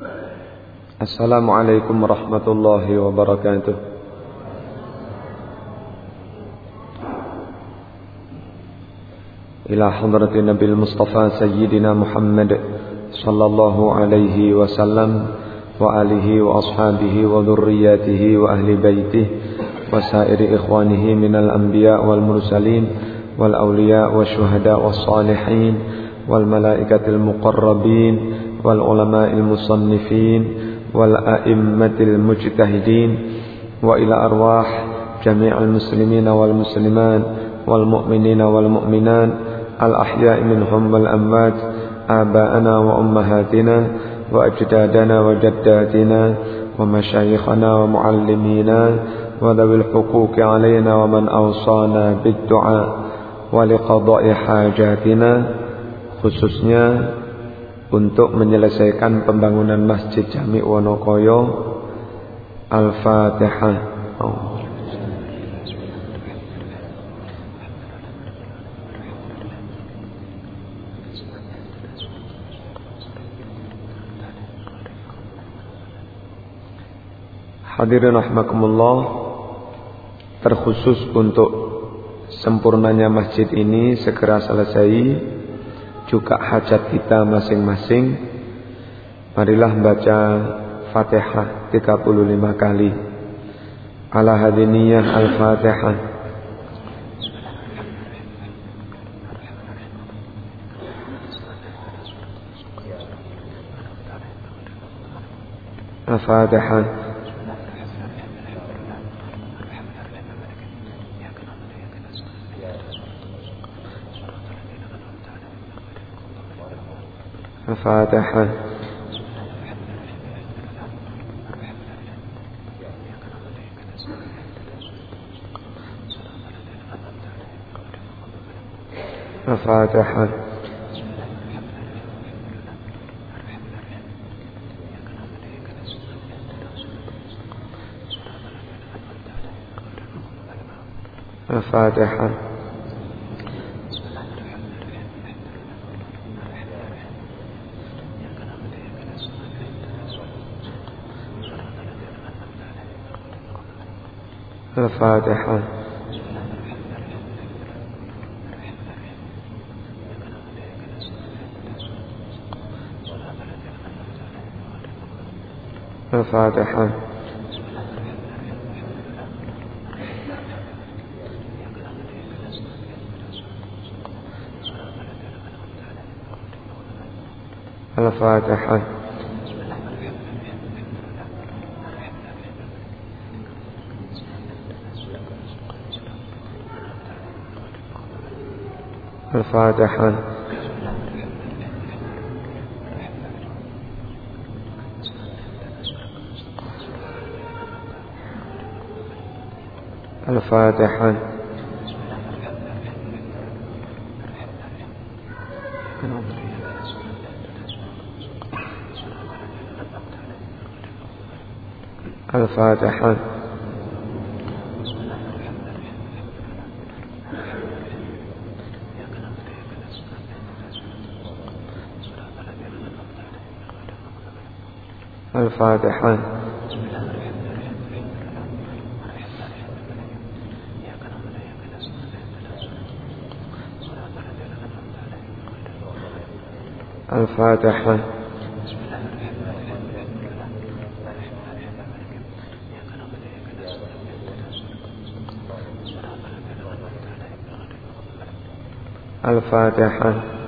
السلام عليكم ورحمة الله وبركاته. إلى حضرة النبي المصطفى سيدنا محمد صلى الله عليه وسلم وآله وأصحابه وذرياته وأهل بيته وسائر إخوانه من الأنبياء والمرسلين والأولياء والشهداء والصالحين والملائكة المقربين والعلماء المصنفين والأئمة المجتهدين وإلى أرواح جميع المسلمين والمسلمات والمؤمنين والمؤمنات الأحياء منهم والأموات آباءنا وأمهاتنا وأجدادنا وجداتنا ومشايخنا ومعلمينا وذوي الحقوق علينا ومن أوصانا بالدعاء ولقضاء حاجاتنا khususnya untuk menyelesaikan pembangunan Masjid Jami Wonokoyo Al-Fatihah. Oh. Hadirin rahmakumullah Terkhusus untuk Sempurnanya masjid ini Segera selesai Juga hajat kita masing-masing. Marilah baca Fatihah 35 kali. Ala hadiniyah al-Fatihah. Al-Fatihah مفاتحه مفاتحه مفاتحه الفاتحة. الفاتحة. الفاتحة. الفاتحة. الفاتحة. الفاتحة. الفاتحة. الفاتحة. الفاتحة.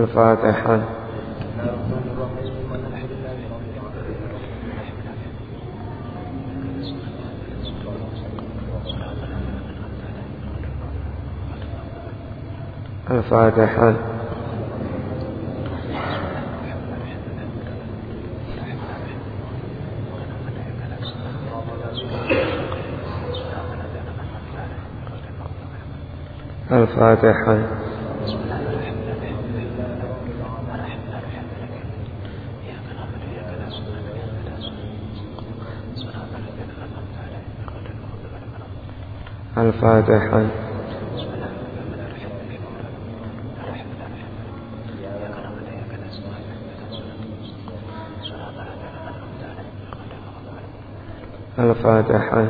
الفاتحة. الفاتحة. الفاتحة. الفاتحة. الفاتحة.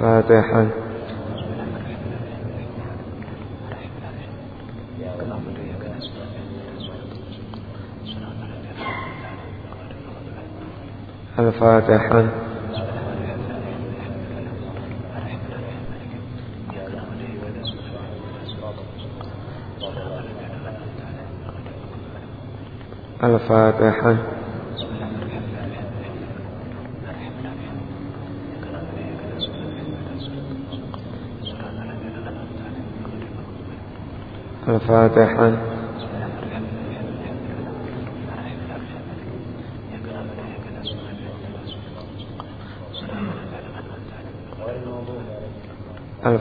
فاتحة الفاتحة الفاتحة. الفاتحة.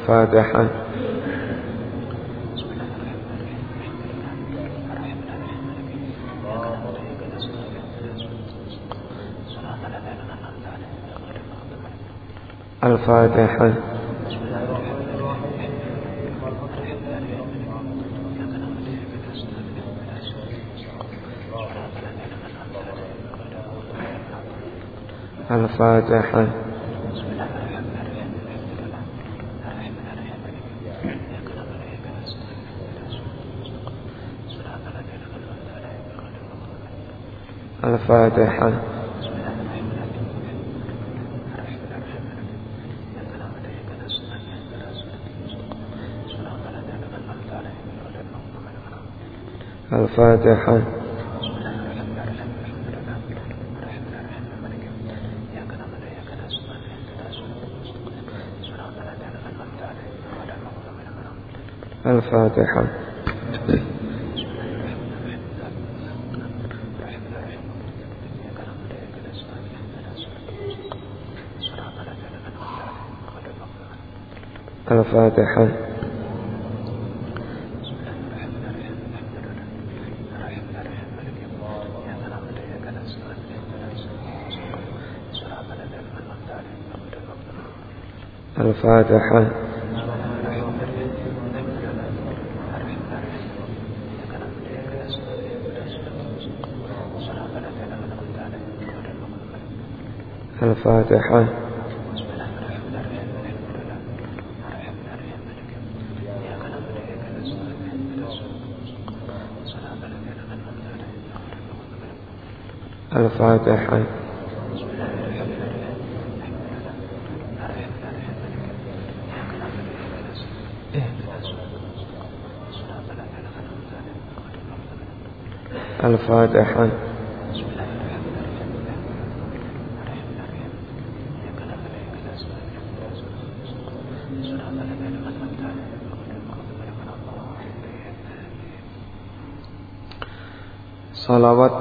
الفاتحة الفاتحة. الفاتحة. الفاتحة. الفاتحة. الفاتحة. الفاتحة. الفاتحة. الفاتحة. الفاتحة الفاتحة.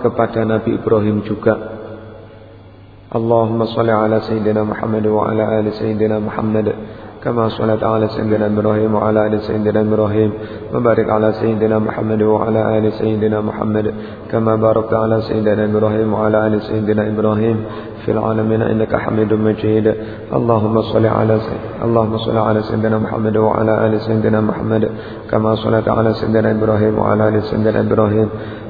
Kepada Nabi Ibrahim juga. Allahumma salli ala Sayyidina Muhammad wa ala ali Sayyidina Muhammad كما صليت على سيدنا إبراهيم وعلى آل سيدنا إبراهيم وبارك على سيدنا محمد وعلى آل سيدنا محمد كما باركت على سيدنا إبراهيم وعلى آل سيدنا إبراهيم في العالمين إنك حميد مجيد اللهم صل على اللهم صل على سيدنا محمد وعلى آل سيدنا محمد كما صليت على سيدنا إبراهيم وعلى آل سيدنا إبراهيم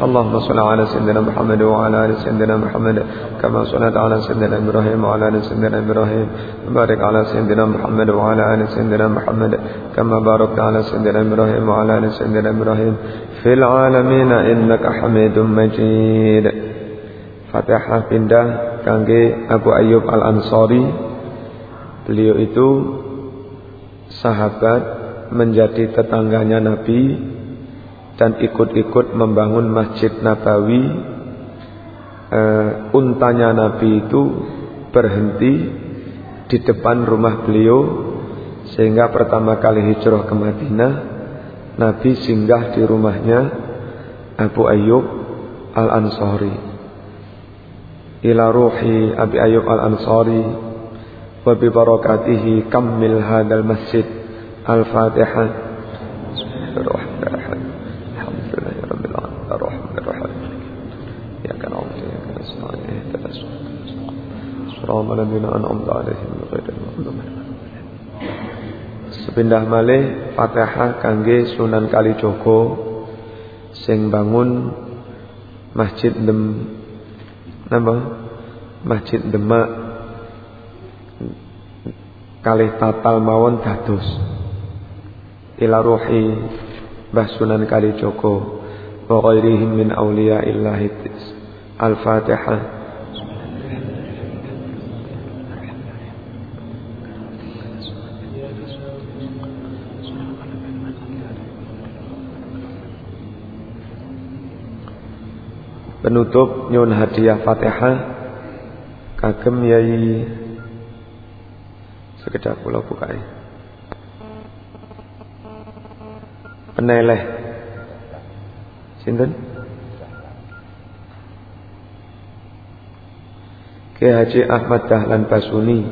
اللهم صل على سيدنا محمد وعلى ال سيدنا محمد كما صليت على سيدنا ابراهيم وعلى ال سيدنا ابراهيم وبارك على سيدنا محمد وعلى ال سيدنا محمد كما باركت على سيدنا ابراهيم وعلى ال سيدنا ابراهيم في العالمين انك حميد مجيد Fatihah pindah kangge Abu Ayyub Al-Ansari. Beliau itu sahabat menjadi tetangganya Nabi dan ikut-ikut membangun Masjid Nabawi. Uh, untanya Nabi itu berhenti di depan rumah beliau sehingga pertama kali hijrah ke Madinah Nabi singgah di rumahnya Abu Ayyub Al-Ansari ila ruhi Abi Ayyub Al-Ansari wa bi barakatihi kammil hadzal masjid Al-Fatihah Surah ladzina an'amta 'alaihim ghairil maghdubi Sepindah malih Fatihah kangge Sunan Kalijogo sing bangun Masjid Dem nama Masjid Demak kalih tatal mawon dados. Ila ruhi Mbah Sunan Kalijogo wa ghairihim min auliya illahi Al-Fatihah Penutup nyun hadiah Fatihah kagem yai sekedar kula bukai. Peneleh. Sinten? Ki Haji Ahmad Dahlan Basuni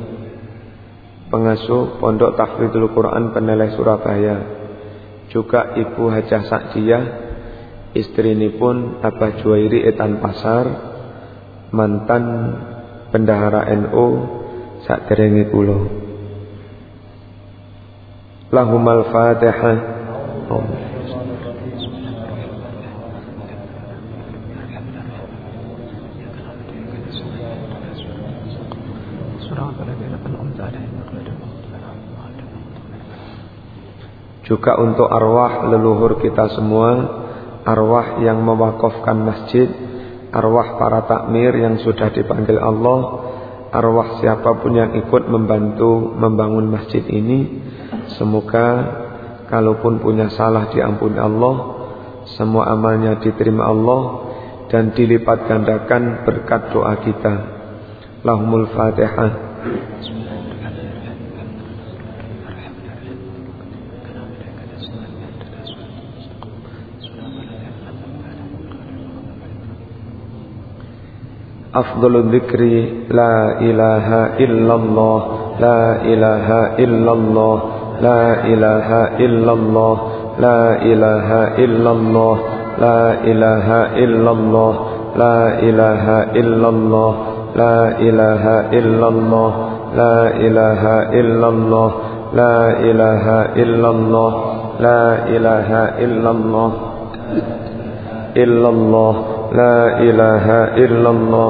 pengasuh Pondok Tahfidzul Quran Peneleh Surabaya juga Ibu Hajah Sakdiyah Istri ini pun Abah Juwairi Etan Pasar mantan bendahara NU sak derenge kula. Lahumal Fatihah. Om. Juga untuk arwah leluhur kita semua arwah yang mewakafkan masjid, arwah para takmir yang sudah dipanggil Allah, arwah siapa pun yang ikut membantu membangun masjid ini, semoga kalaupun punya salah diampuni Allah, semua amalnya diterima Allah dan dilipat gandakan berkat doa kita. Lahumul Fatihah. أفضل الذكر لا إله إلا الله لا إله إلا الله لا إله إلا الله لا إله إلا الله لا إله إلا الله لا إله إلا الله لا إله إلا الله لا إله إلا الله لا إله إلا الله لا إله إلا الله إلا الله لا إله إلا الله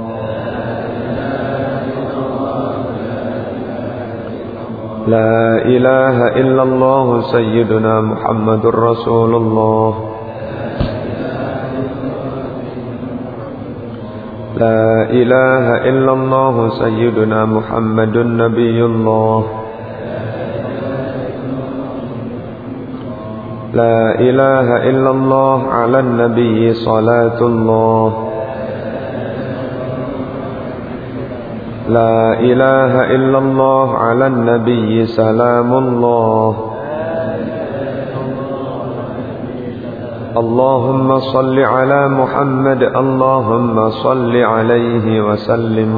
لا إله إلا الله سيدنا محمد رسول الله. لا إله إلا الله سيدنا محمد نبي الله. لا إله إلا الله على النبي صلاة الله. لا إله إلا الله على النبي سلام الله. اللهم صل على محمد اللهم صل عليه وسلم.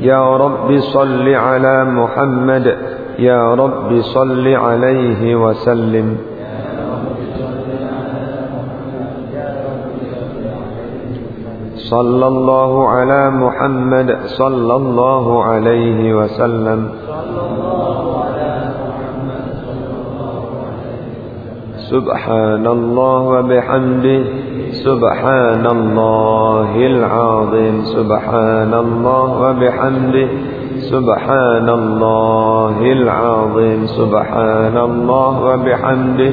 يا رب صل على محمد يا رب صل عليه وسلم. صلى الله على محمد صلى الله عليه وسلم. سبحان الله وبحمده سبحان الله العظيم سبحان الله وبحمده سبحان الله العظيم سبحان الله وبحمده.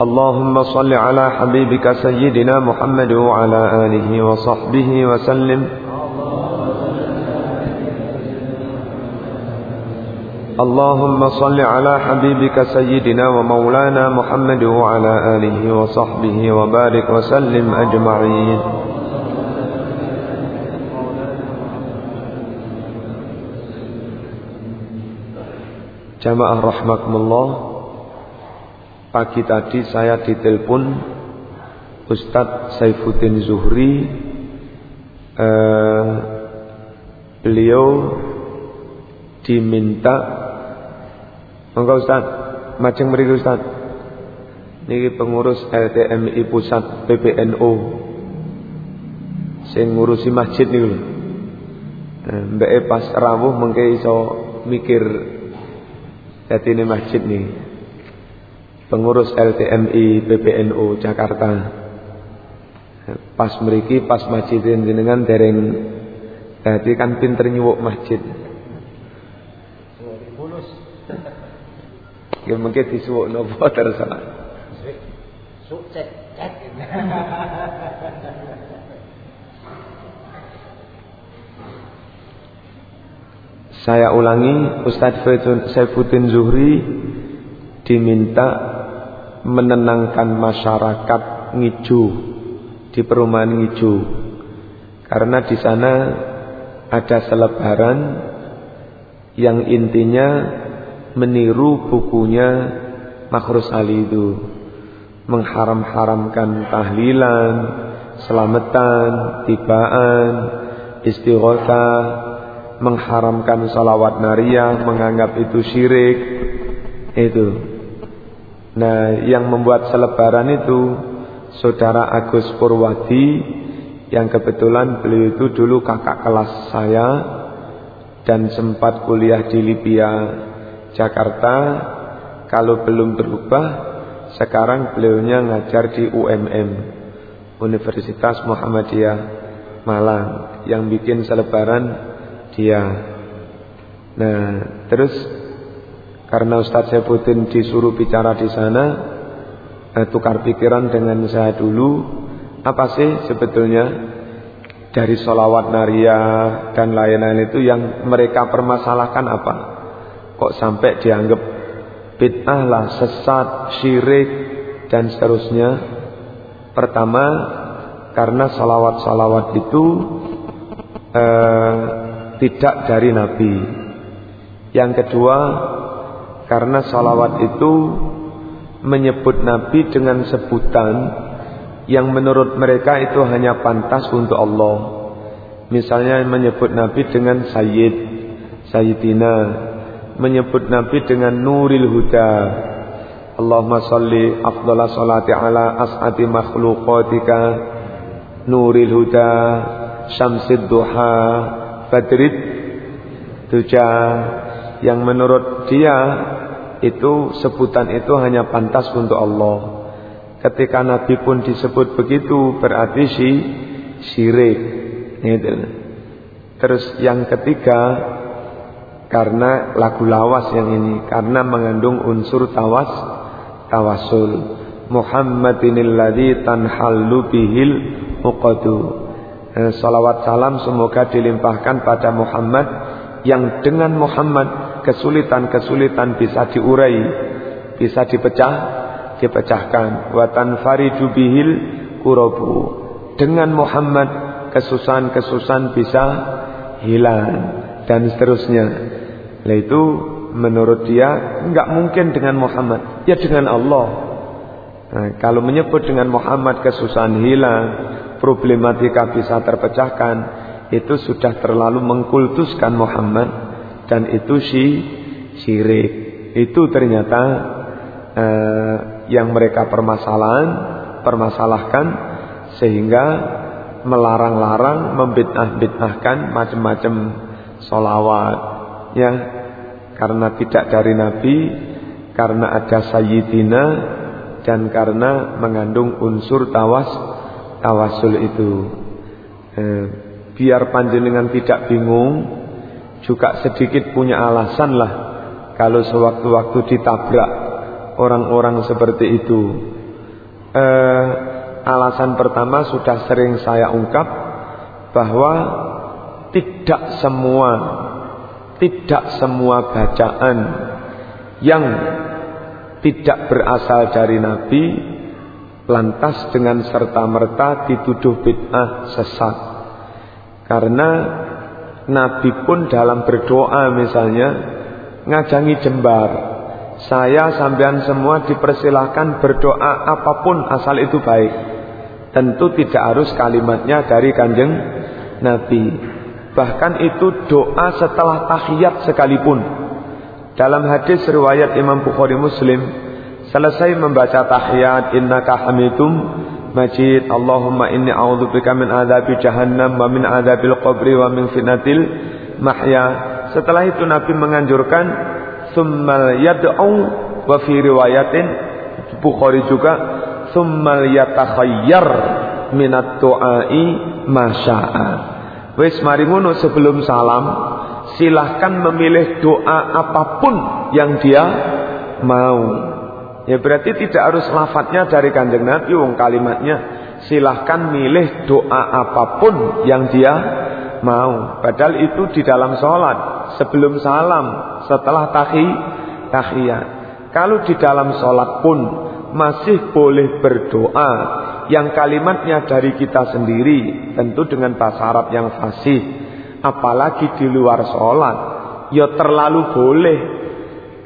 اللهم صل على حبيبك سيدنا محمد وعلى آله وصحبه وسلم. اللهم صل على حبيبك سيدنا ومولانا محمد وعلى آله وصحبه وبارك وسلم أجمعين. Jamaah rahmatullah Pagi tadi saya ditelepon Ustadz Saifuddin Zuhri eh, Beliau diminta Monggo Ustaz, macam mriki Ustaz. Niki pengurus LTMI pusat PPNO. Sing ngurusi masjid niku lho. Nah, mbake pas rawuh mengke iso mikir ini masjid nih. Pengurus LTMI PPNO Jakarta. Pas mriki pas masjid jenengan dereng dadi kan pinter nyuwuk masjid. Ya mungkin disuwuk nopo terserah. Saya ulangi Ustadz Saifuddin Zuhri diminta menenangkan masyarakat Ngiju di perumahan Ngiju karena di sana ada selebaran yang intinya meniru bukunya Makhrus Ali itu mengharam-haramkan tahlilan, selamatan, tibaan, istighothah, mengharamkan salawat nariyah, menganggap itu syirik. Itu. Nah, yang membuat selebaran itu Saudara Agus Purwadi yang kebetulan beliau itu dulu kakak kelas saya dan sempat kuliah di Libya Jakarta. Kalau belum berubah sekarang beliaunya ngajar di UMM Universitas Muhammadiyah Malang yang bikin selebaran dia. Nah terus karena Ustadz Seputin disuruh bicara di sana eh, tukar pikiran dengan saya dulu apa sih sebetulnya dari solawat nariyah dan lain-lain itu yang mereka permasalahkan apa kok sampai dianggap bid'ah lah, sesat, syirik dan seterusnya. Pertama, karena salawat-salawat itu eh, tidak dari Nabi. Yang kedua, karena salawat itu menyebut Nabi dengan sebutan yang menurut mereka itu hanya pantas untuk Allah. Misalnya menyebut Nabi dengan Sayyid, Sayyidina, menyebut Nabi dengan nuril huda. Allahumma salli afdhala salati ala as'ati makhluqatika nuril huda syamsid duha badrid tuja yang menurut dia itu sebutan itu hanya pantas untuk Allah. Ketika Nabi pun disebut begitu berarti si syirik. Terus yang ketiga karena lagu lawas yang ini karena mengandung unsur tawas tawasul Muhammadinil ladzi tanhallu bihil uqadu eh, salawat salam semoga dilimpahkan pada Muhammad yang dengan Muhammad kesulitan-kesulitan bisa diurai bisa dipecah dipecahkan wa tanfaridu bihil kurabu dengan Muhammad kesusahan-kesusahan bisa hilang dan seterusnya. Nah itu menurut dia nggak mungkin dengan Muhammad, ya dengan Allah. Nah, kalau menyebut dengan Muhammad kesusahan hilang, problematika bisa terpecahkan, itu sudah terlalu mengkultuskan Muhammad dan itu si syirik. Itu ternyata eh, yang mereka permasalahan, permasalahkan sehingga melarang-larang, membid'ah-bid'ahkan macam-macam solawat, ya karena tidak dari Nabi, karena ada Sayyidina dan karena mengandung unsur tawas tawasul itu. Eh, biar panjenengan tidak bingung, juga sedikit punya alasan lah kalau sewaktu-waktu ditabrak orang-orang seperti itu. Eh, alasan pertama sudah sering saya ungkap bahwa tidak semua tidak semua bacaan yang tidak berasal dari Nabi lantas dengan serta-merta dituduh bid'ah sesat. Karena Nabi pun dalam berdoa misalnya ngajangi jembar. Saya sampean semua dipersilahkan berdoa apa pun asal itu baik. Tentu tidak harus kalimatnya dari kanjeng Nabi. Bahkan itu doa setelah tahiyat sekalipun. Dalam hadis riwayat Imam Bukhari Muslim, selesai membaca tahiyat innaka hamidum majid Allahumma inni a'udzubika min adzabi jahannam wa min adzabil qabri wa min fitnatil mahya. Setelah itu Nabi menganjurkan summal yad'u wa fi riwayatin Bukhari juga summal yatakhayyar minat du'ai masya'a. Wis mari ngono sebelum salam, silahkan memilih doa apa pun yang dia mau. Ya berarti tidak harus lafadznya dari kanjeng Nabi, wong kalimatnya silahkan milih doa apa pun yang dia mau. Padahal itu di dalam sholat, sebelum salam, setelah tahi, tahiyat. Kalau di dalam sholat pun masih boleh berdoa yang kalimatnya dari kita sendiri tentu dengan bahasa Arab yang fasih apalagi di luar sholat ya terlalu boleh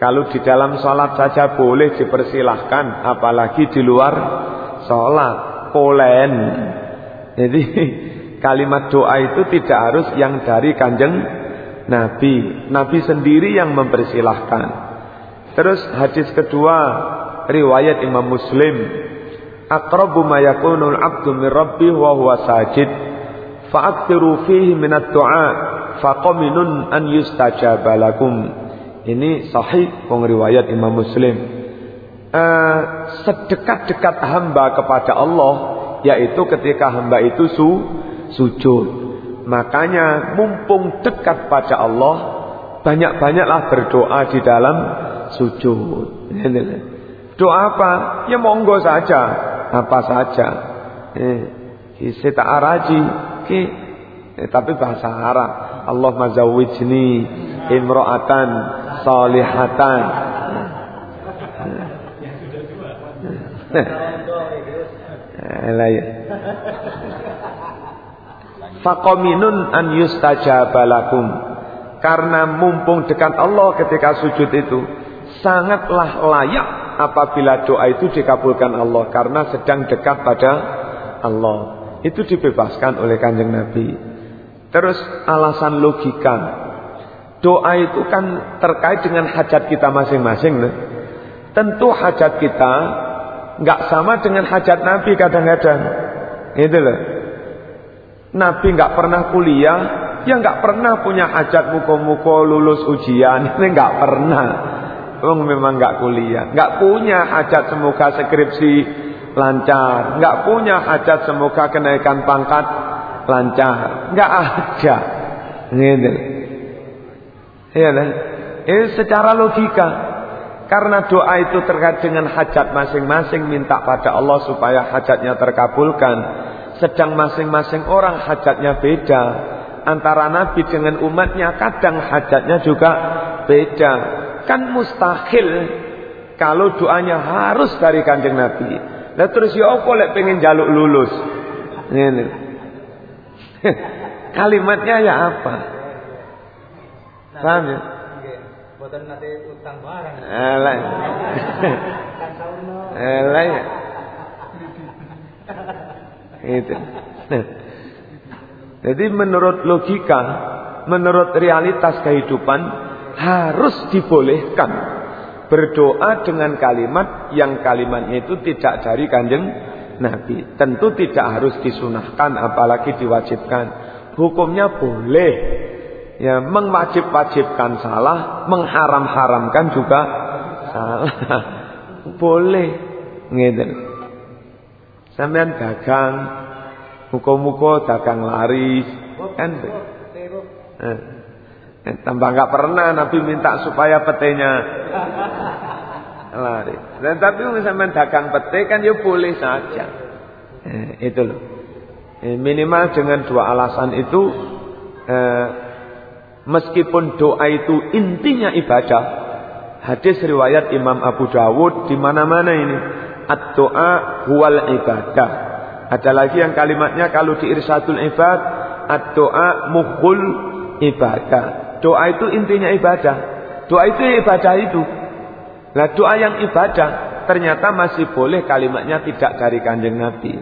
kalau di dalam sholat saja boleh dipersilahkan apalagi di luar sholat. Polen. Jadi kalimat doa itu tidak harus yang dari kanjeng Nabi. Nabi sendiri yang mempersilahkan. Terus hadis kedua riwayat Imam Muslim. Aqrabu ma yakunu al-'abdu min rabbih wa huwa sajid. Fa'akthiru fihi min ad-du'a faqaminun an yustajaba lakum ini sahih riwayat Imam Muslim. Uh, sedekat-dekat hamba kepada Allah yaitu ketika hamba itu su sujud. Makanya mumpung dekat pada Allah banyak-banyaklah berdoa di dalam sujud. Doa apa? Ya monggo saja apa saja. Eh, kita araji, ki, eh, tapi bahasa Arab. Allah mazawijni imro'atan salihatan. Fakominun an yustajabalakum. Karena mumpung dekat Allah ketika sujud itu sangatlah layak apabila doa itu dikabulkan Allah karena sedang dekat pada Allah. Itu dibebaskan oleh kanjeng Nabi. Terus alasan logika. Doa itu kan terkait dengan hajat kita masing-masing. Nah. Tentu hajat kita nggak sama dengan hajat Nabi kadang-kadang. Itu loh. Nabi nggak pernah kuliah, ya nggak pernah punya hajat muko-muko lulus ujian, ini nggak pernah. Wong memang nggak kuliah, nggak punya hajat semoga skripsi lancar, nggak punya hajat semoga kenaikan pangkat lancar, nggak ada. Gitu. Iya kan? Ini secara logika. Karena doa itu terkait dengan hajat masing-masing minta pada Allah supaya hajatnya terkabulkan. Sedang masing-masing orang hajatnya beda. Antara Nabi dengan umatnya kadang hajatnya juga beda. Kan mustahil kalau doanya harus dari kanjeng Nabi. Nah terus ya apa lek pengen jaluk lulus? Ini. Kalimatnya ya apa? Paham ya? Boten nate utang barang. Elek. Elek. Itu. Jadi menurut logika, menurut realitas kehidupan harus dibolehkan berdoa dengan kalimat yang kalimatnya itu tidak dari kanjeng Nabi. Tentu tidak harus disunahkan apalagi diwajibkan. Hukumnya boleh. Ya, mengwajib-wajibkan salah, mengharam-haramkan juga salah. boleh. Gitu. Sampean dagang, muka-muka dagang laris, kan? Eh, eh, tambah nggak pernah Nabi minta supaya petenya laris. Dan tapi sampean dagang pete kan ya boleh saja. Eh, itu loh. Eh, minimal dengan dua alasan itu eh, meskipun doa itu intinya ibadah. Hadis riwayat Imam Abu Dawud di mana-mana ini At-doa huwal ibadah. Ada lagi yang kalimatnya kalau di irsadul ibad, ad-doa mukhul ibadah. Doa itu intinya ibadah. Doa itu ibadah itu. Nah doa yang ibadah ternyata masih boleh kalimatnya tidak dari kanjeng Nabi.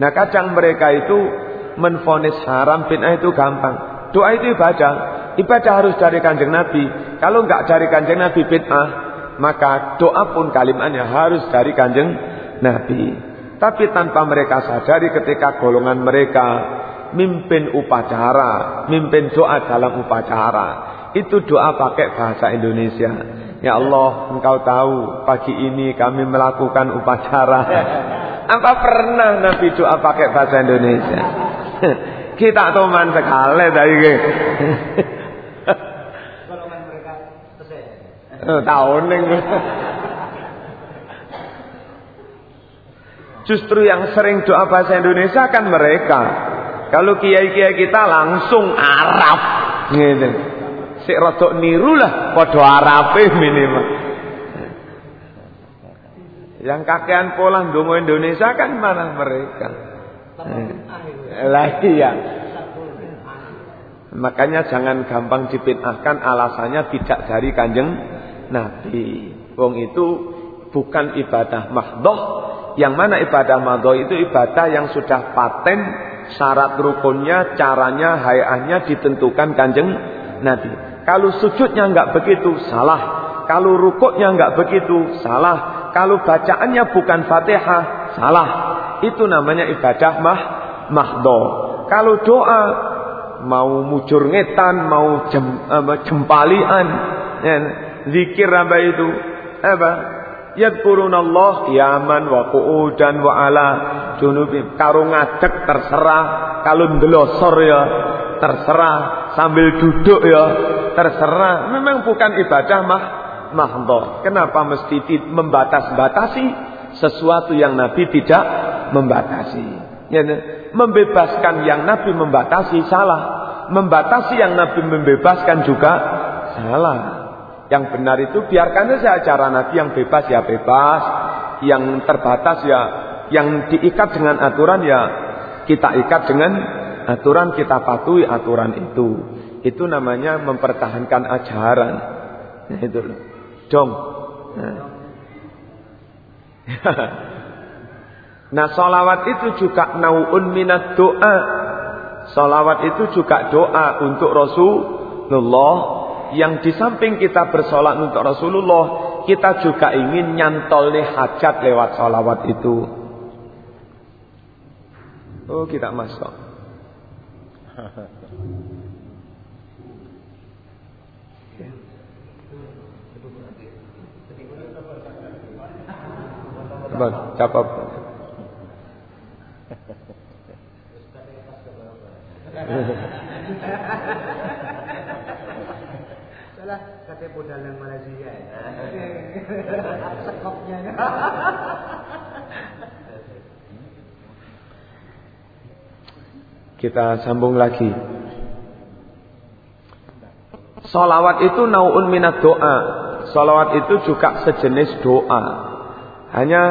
Nah kadang mereka itu menfonis haram bid'ah itu gampang. Doa itu ibadah. Ibadah harus dari kanjeng Nabi. Kalau enggak dari kanjeng Nabi bid'ah, maka doa pun kalimatnya harus dari kanjeng Nabi. Tapi tanpa mereka sadari ketika golongan mereka mimpin upacara, mimpin doa dalam upacara, itu doa pakai bahasa Indonesia. Ya Allah, engkau tahu pagi ini kami melakukan upacara. Apa pernah Nabi doa pakai bahasa Indonesia? Kita teman sekali dari Oh, tahun Justru yang sering doa bahasa Indonesia kan mereka. Kalau kiai-kiai kita langsung Arab gitu. Sik rodok niru lah padha Arabe minimal. Yang kakean pola dongo Indonesia kan mana mereka. Lah iya. Makanya jangan gampang dipinahkan alasannya tidak dari kanjeng Nabi. Wong itu bukan ibadah mahdoh. Yang mana ibadah mahdoh itu ibadah yang sudah paten. Syarat rukunnya, caranya, hayahnya ditentukan kanjeng Nabi. Kalau sujudnya nggak begitu, salah. Kalau rukuknya nggak begitu, salah. Kalau bacaannya bukan fatihah, salah. Itu namanya ibadah mah mahdoh. Kalau doa mau mujur ngetan, mau jem, jempalian, ya, zikir apa itu? Apa? Yadkurunallah yaman wa qu'udan wa ala junubi. Karo ngadeg terserah, kalau ndelosor ya terserah, sambil duduk ya terserah. Memang bukan ibadah mah mahdhah. Kenapa mesti membatas-batasi sesuatu yang Nabi tidak membatasi? Ya, membebaskan yang Nabi membatasi salah. Membatasi yang Nabi membebaskan juga salah. Yang benar itu biarkan saja cara Nabi yang bebas ya bebas, yang terbatas ya yang diikat dengan aturan ya kita ikat dengan aturan kita patuhi aturan itu. Itu namanya mempertahankan ajaran. Nah, itu. Dong. Nah. nah solawat itu juga nau'un minat doa. Solawat itu juga doa untuk Rasulullah yang di samping kita bersolat untuk Rasulullah, kita juga ingin nyantol nih hajat lewat solawat itu. Oh, kita masuk. Bang, cakap. Salah kata modal yang Malaysia. Sekopnya. Kita sambung lagi. Salawat itu nau'un minat doa. Salawat itu juga sejenis doa. Hanya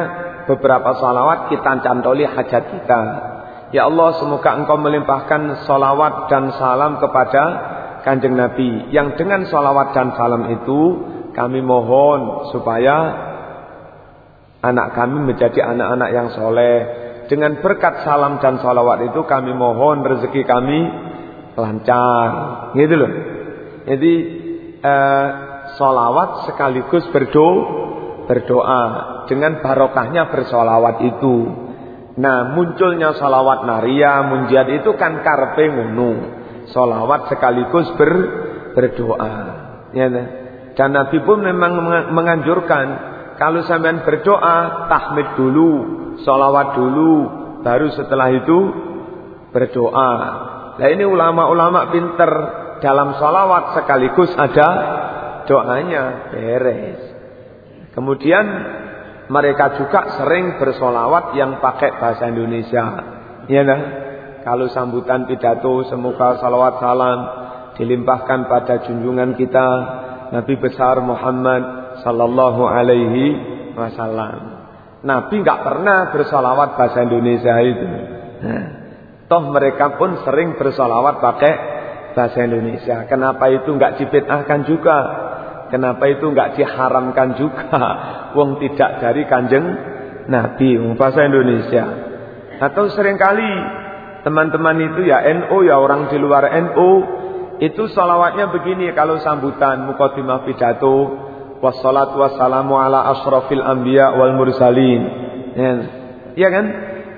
beberapa salawat kita cantoli hajat kita. Ya Allah semoga engkau melimpahkan salawat dan salam kepada kanjeng Nabi. Yang dengan salawat dan salam itu kami mohon supaya anak kami menjadi anak-anak yang soleh. Dengan berkat salam dan salawat itu kami mohon rezeki kami lancar. Gitu loh. Jadi eh, salawat sekaligus berdoa berdoa dengan barokahnya bersolawat itu. Nah munculnya solawat naria munjiat itu kan karpe ngunu. Solawat sekaligus ber, berdoa. Ya, nah. Dan Nabi pun memang menganjurkan kalau sampean berdoa tahmid dulu, solawat dulu, baru setelah itu berdoa. Nah ini ulama-ulama pinter dalam solawat sekaligus ada doanya beres. Kemudian mereka juga sering bersolawat yang pakai bahasa Indonesia. Ya nah, kalau sambutan pidato semoga salawat salam dilimpahkan pada junjungan kita Nabi besar Muhammad sallallahu alaihi wasallam. Nabi nggak pernah bersolawat bahasa Indonesia itu. Nah, toh mereka pun sering bersolawat pakai bahasa Indonesia. Kenapa itu nggak dipitahkan juga? Kenapa itu enggak diharamkan juga? Wong tidak dari kanjeng Nabi, bahasa Indonesia. Atau sering kali teman-teman itu ya NU ya orang di luar NU itu salawatnya begini kalau sambutan mukaddimah pidato wassalatu wassalamu ala asrafil anbiya wal mursalin. Ya, ya kan?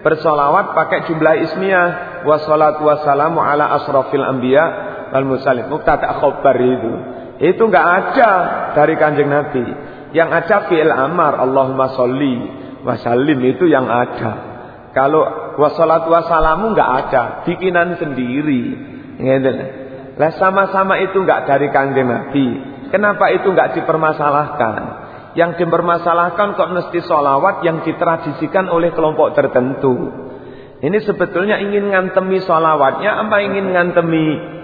Bersolawat pakai jumlah ismiyah wassalatu wassalamu ala asrafil anbiya wal mursalin. Mubtada khabar itu. Itu enggak ada dari kanjeng Nabi. Yang ada fi'il amar Allahumma sholli wa sallim itu yang ada. Kalau wassalatu wassalamu enggak ada, bikinan sendiri. Gitu. Lah sama-sama itu enggak dari kanjeng Nabi. Kenapa itu enggak dipermasalahkan? Yang dipermasalahkan kok mesti solawat yang ditradisikan oleh kelompok tertentu. Ini sebetulnya ingin ngantemi solawatnya apa ingin ngantemi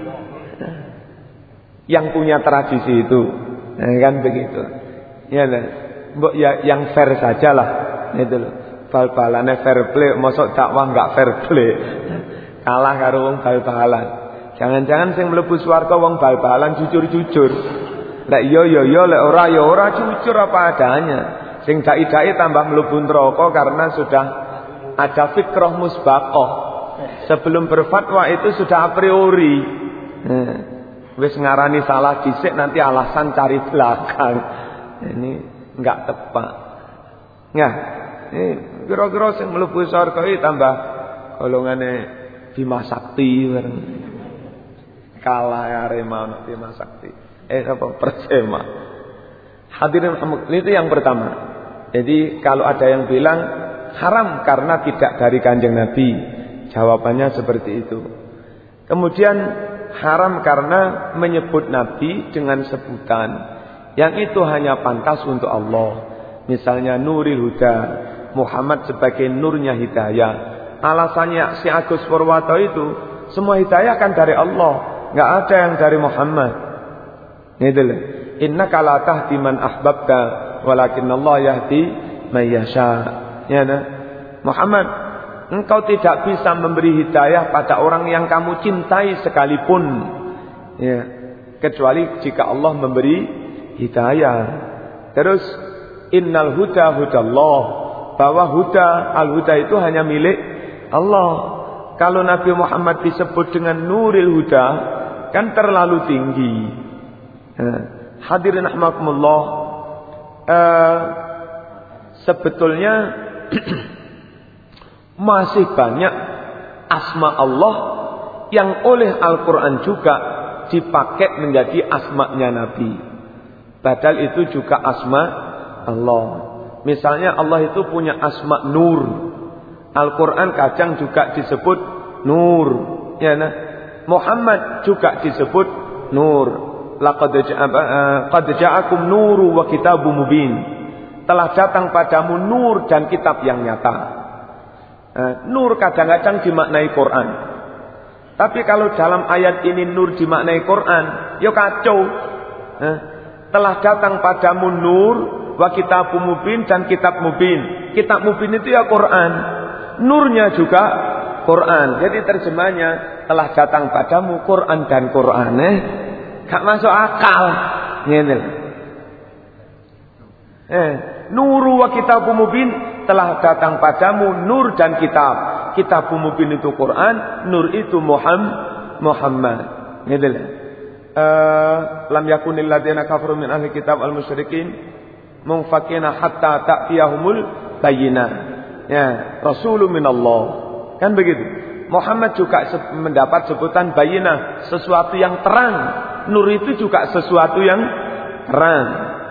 yang punya tradisi itu. Nah, kan begitu. Ya, ya yang fair sajalah. Itu loh. Bal-balane fair play, masuk dakwah enggak fair play. Kalah karo wong bal-balan. Jangan-jangan sing mlebu swarga wong bal-balan jujur-jujur. Lek yo yo yo lek ora yo ora jujur apa adanya. Sing dai-dai tambah mlebu neraka karena sudah ada fikrah musbaqah. Sebelum berfatwa itu sudah a priori. Nah. Wis ngarani salah dhisik nanti alasan cari belakang. Ini enggak tepat. Nah, ini kira-kira sing mlebu surga iki tambah golongane Bima Sakti bareng. Kalah Arema Bima Sakti. Eh apa Persema. Hadirin itu yang pertama. Jadi kalau ada yang bilang haram karena tidak dari kanjeng Nabi, jawabannya seperti itu. Kemudian haram karena menyebut Nabi dengan sebutan yang itu hanya pantas untuk Allah. Misalnya Nuril Huda, Muhammad sebagai nurnya hidayah. Alasannya si Agus Purwato itu semua hidayah kan dari Allah, nggak ada yang dari Muhammad. Itu loh. Inna la tahdi man ahbabta walakin Allah yahdi may yasha. Ya nah. Muhammad Engkau tidak bisa memberi hidayah pada orang yang kamu cintai sekalipun. Ya. Kecuali jika Allah memberi hidayah. Terus innal huda hudallah. Bahwa huda al-huda itu hanya milik Allah. Kalau Nabi Muhammad disebut dengan nuril huda kan terlalu tinggi. Hadirin rahmatullah. Uh, sebetulnya masih banyak asma Allah yang oleh Al-Quran juga dipakai menjadi asmanya Nabi. Padahal itu juga asma Allah. Misalnya Allah itu punya asma Nur. Al-Quran kadang juga disebut Nur. Ya, nah. Muhammad juga disebut Nur. Laqad eh, ja'akum nuru wa kitabu mubin. Telah datang padamu nur dan kitab yang nyata. Eh, nur kadang-kadang dimaknai Quran. Tapi kalau dalam ayat ini nur dimaknai Quran, ya kacau. Eh, telah datang padamu nur wa kitab mubin dan kitab mubin. Kitab mubin itu ya Quran. Nurnya juga Quran. Jadi terjemahnya telah datang padamu Quran dan Quran. Eh? Gak masuk akal. Ngene. Eh, nuru wa kitabum mubin telah datang padamu nur dan kitab. Kitab mubin itu Quran, nur itu Muhammad. Muhammad. Uh, lam yakunil ladina kafaru min ahli kitab al musyrikin munfakina hatta ta'tiyahumul bayyinah. Ya, rasulun min Allah. Kan begitu. Muhammad juga mendapat sebutan bayinah, sesuatu yang terang. Nur itu juga sesuatu yang terang.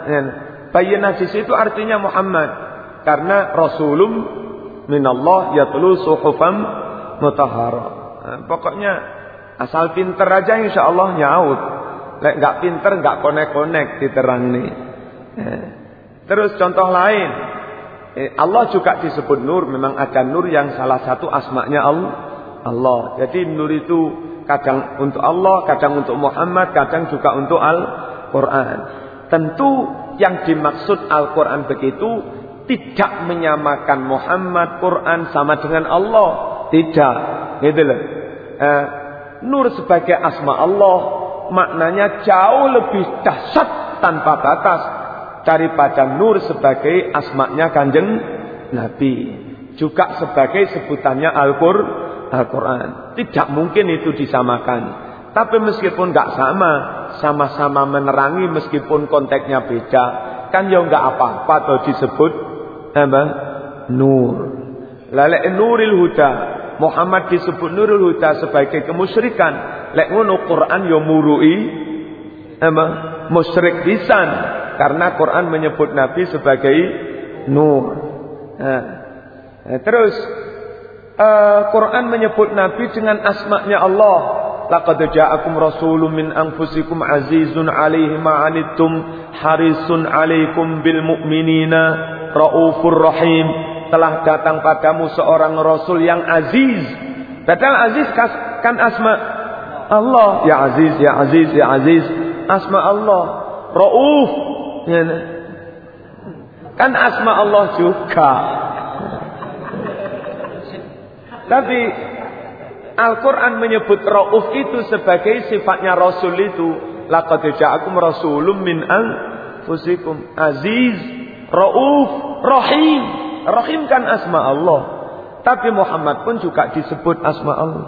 Ya. Bayinah di situ artinya Muhammad. Karena Rasulum minallah yatlu suhufam mutahara. Nah, pokoknya asal pinter aja insya Allah nyaut. Lek nggak pinter nggak konek-konek diterang nih. Ya. Terus contoh lain. Eh, Allah juga disebut nur. Memang ada nur yang salah satu asmaknya Allah. Allah. Jadi nur itu kadang untuk Allah, kadang untuk Muhammad, kadang juga untuk Al-Quran. Tentu yang dimaksud Al-Quran begitu tidak menyamakan Muhammad, Quran sama dengan Allah. Tidak. Gitu loh. Eh, nur sebagai asma Allah maknanya jauh lebih dahsyat tanpa batas daripada nur sebagai asmaknya kanjeng Nabi. Juga sebagai sebutannya Al-Quran. Tidak mungkin itu disamakan. Tapi meskipun nggak sama, sama-sama menerangi meskipun konteksnya beda, kan ya nggak apa-apa atau disebut apa? Nur. Lalek nuril huda. Muhammad disebut nurul huda sebagai kemusyrikan. Lek ngono Quran yo murui apa? Musyrik pisan karena Quran menyebut Nabi sebagai nur. Nah terus uh, Quran menyebut Nabi dengan asma'nya Allah. Laqad ja'akum rasulun min anfusikum azizun 'alaihi ma 'anittum harisun 'alaikum bil mu'minina raufur rahim. Telah datang padamu seorang rasul yang aziz. Padahal aziz kan asma Allah. Ya aziz, ya aziz, ya aziz. Asma Allah. Rauf. Ya, kan asma Allah juga. Tapi Al-Quran menyebut Rauf itu sebagai sifatnya Rasul itu. Laqad ja'akum rasulun min anfusikum aziz, Rauf, Rahim. Rahim kan asma Allah. Tapi Muhammad pun juga disebut asma Allah.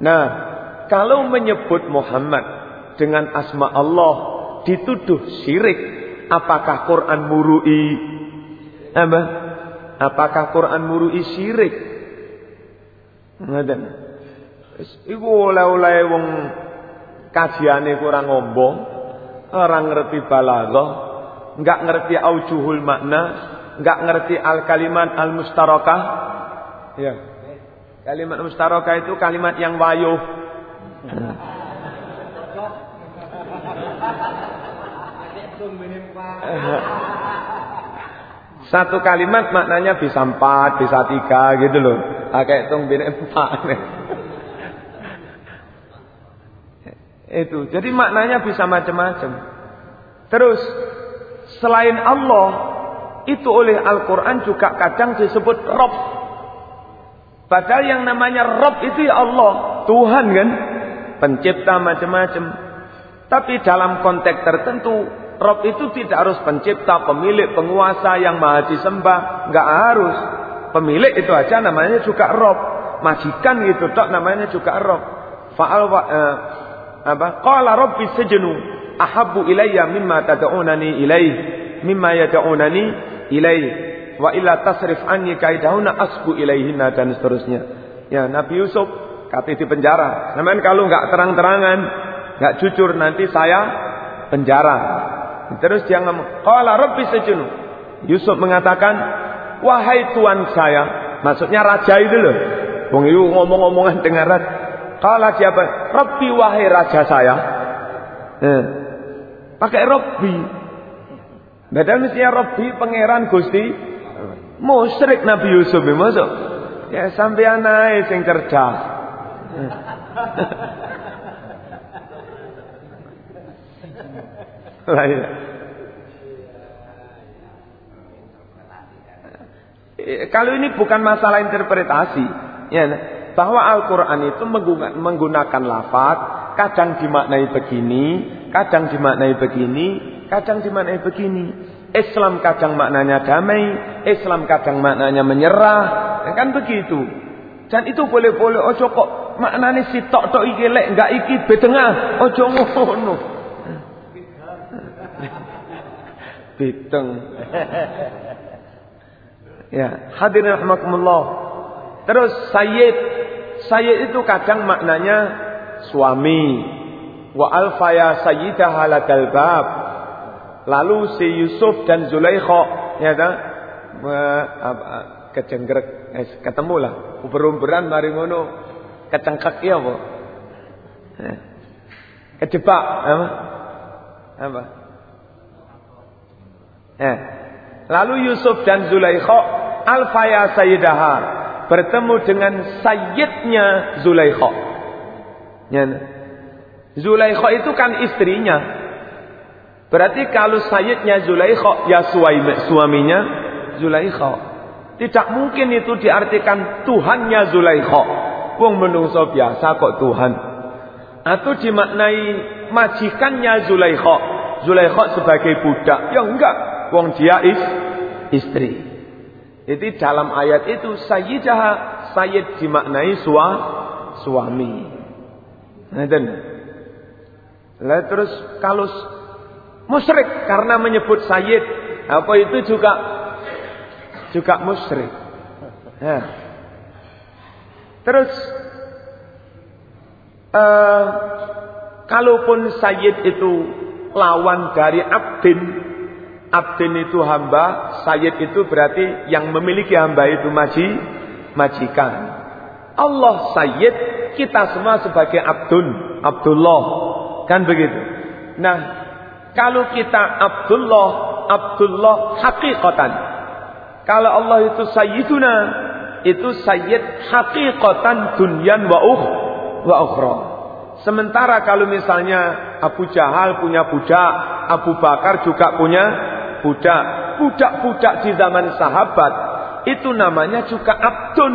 Nah, kalau menyebut Muhammad dengan asma Allah dituduh syirik, apakah Quran murui? Apa? Apakah Quran murui syirik? Ngeten. Iku oleh-oleh wong kajiane kurang ngombong, orang ngerti balaghah, enggak ngerti aujuhul makna, enggak ngerti al kalimat al mustarakah. Ya. Kalimat mustarakah itu kalimat yang wayuh. Satu kalimat maknanya bisa empat, bisa tiga gitu loh. Ah, kayak tung bin empat. Itu. Jadi maknanya bisa macam-macam. Terus selain Allah itu oleh Al-Quran juga kadang disebut Rob. Padahal yang namanya Rob itu ya Allah, Tuhan kan, pencipta macam-macam. Tapi dalam konteks tertentu Rob itu tidak harus pencipta, pemilik, penguasa yang maha disembah. Enggak harus. Pemilik itu aja namanya juga Rob. Majikan itu tok namanya juga Rob. Fa'al wa, uh, apa? Qala rabbi sejenu ahabbu ilayya mimma tad'unani ilaih mimma yad'unani ilaih wa illa tasrif anni kaidahuna asbu ilaihinna dan seterusnya. Ya Nabi Yusuf kata di penjara. Namun kalau enggak terang-terangan, enggak jujur nanti saya penjara. Terus dia ngomong, "Qala rabbi sejunu." Yusuf mengatakan, "Wahai tuan saya." Maksudnya raja itu loh. Wong ngomong-ngomongan dengan raja. Qala siapa? "Rabbi wahai raja saya." Eh. Pakai Rabbi. Padahal mestinya Rabbi pangeran Gusti. Musyrik Nabi Yusuf masuk. Ya sampai anak sing cerdas. Eh. Lah iya. Eh, kalau ini bukan masalah interpretasi, ya, bahwa Al-Quran itu menggunakan lafaz kadang dimaknai begini, kadang dimaknai begini, kadang dimaknai begini. Islam kadang maknanya damai, Islam kadang maknanya menyerah, ya kan begitu. Dan itu boleh-boleh ojo kok maknanya si tok iki lek enggak iki bedengah, ojo ngono. Bideng. ya, hadirin rahmatullah. Terus sayyid, sayyid itu kadang maknanya suami. Wa alfaya sayyidah halakal bab. Lalu si Yusuf dan Zulaikha ya kan kecenggrek eh, ketemu lah uber-uberan mari ngono kecengkek ya apa eh. kejebak apa apa eh. lalu Yusuf dan Zulaikha alfaya sayyidaha bertemu dengan sayyidnya Zulaikha ya. Zulaikha itu kan istrinya Berarti kalau sayyidnya Zulaikha ya suaminya Zulaikha. Tidak mungkin itu diartikan Tuhannya Zulaikha. Wong menungso biasa kok Tuhan. Atau dimaknai majikannya Zulaikha. Zulaikha sebagai budak. Ya enggak. Wong dia is, istri. Jadi dalam ayat itu sayyidah sayyid dimaknai sua, suami. Nah, dan, Lalu terus kalau musyrik karena menyebut sayyid. Apa itu juga juga musyrik. Ya. Terus uh, kalaupun sayyid itu lawan dari abdin, abdin itu hamba, sayyid itu berarti yang memiliki hamba itu maji, majikan. Allah sayyid, kita semua sebagai abdun, Abdullah. Kan begitu. Nah, kalau kita Abdullah, Abdullah hakikatan. Kalau Allah itu sayyiduna, itu sayyid hakikatan dunyan wa ukh wa ukhra. Sementara kalau misalnya Abu Jahal punya budak, Abu Bakar juga punya budak. Budak-budak di zaman sahabat itu namanya juga abdun.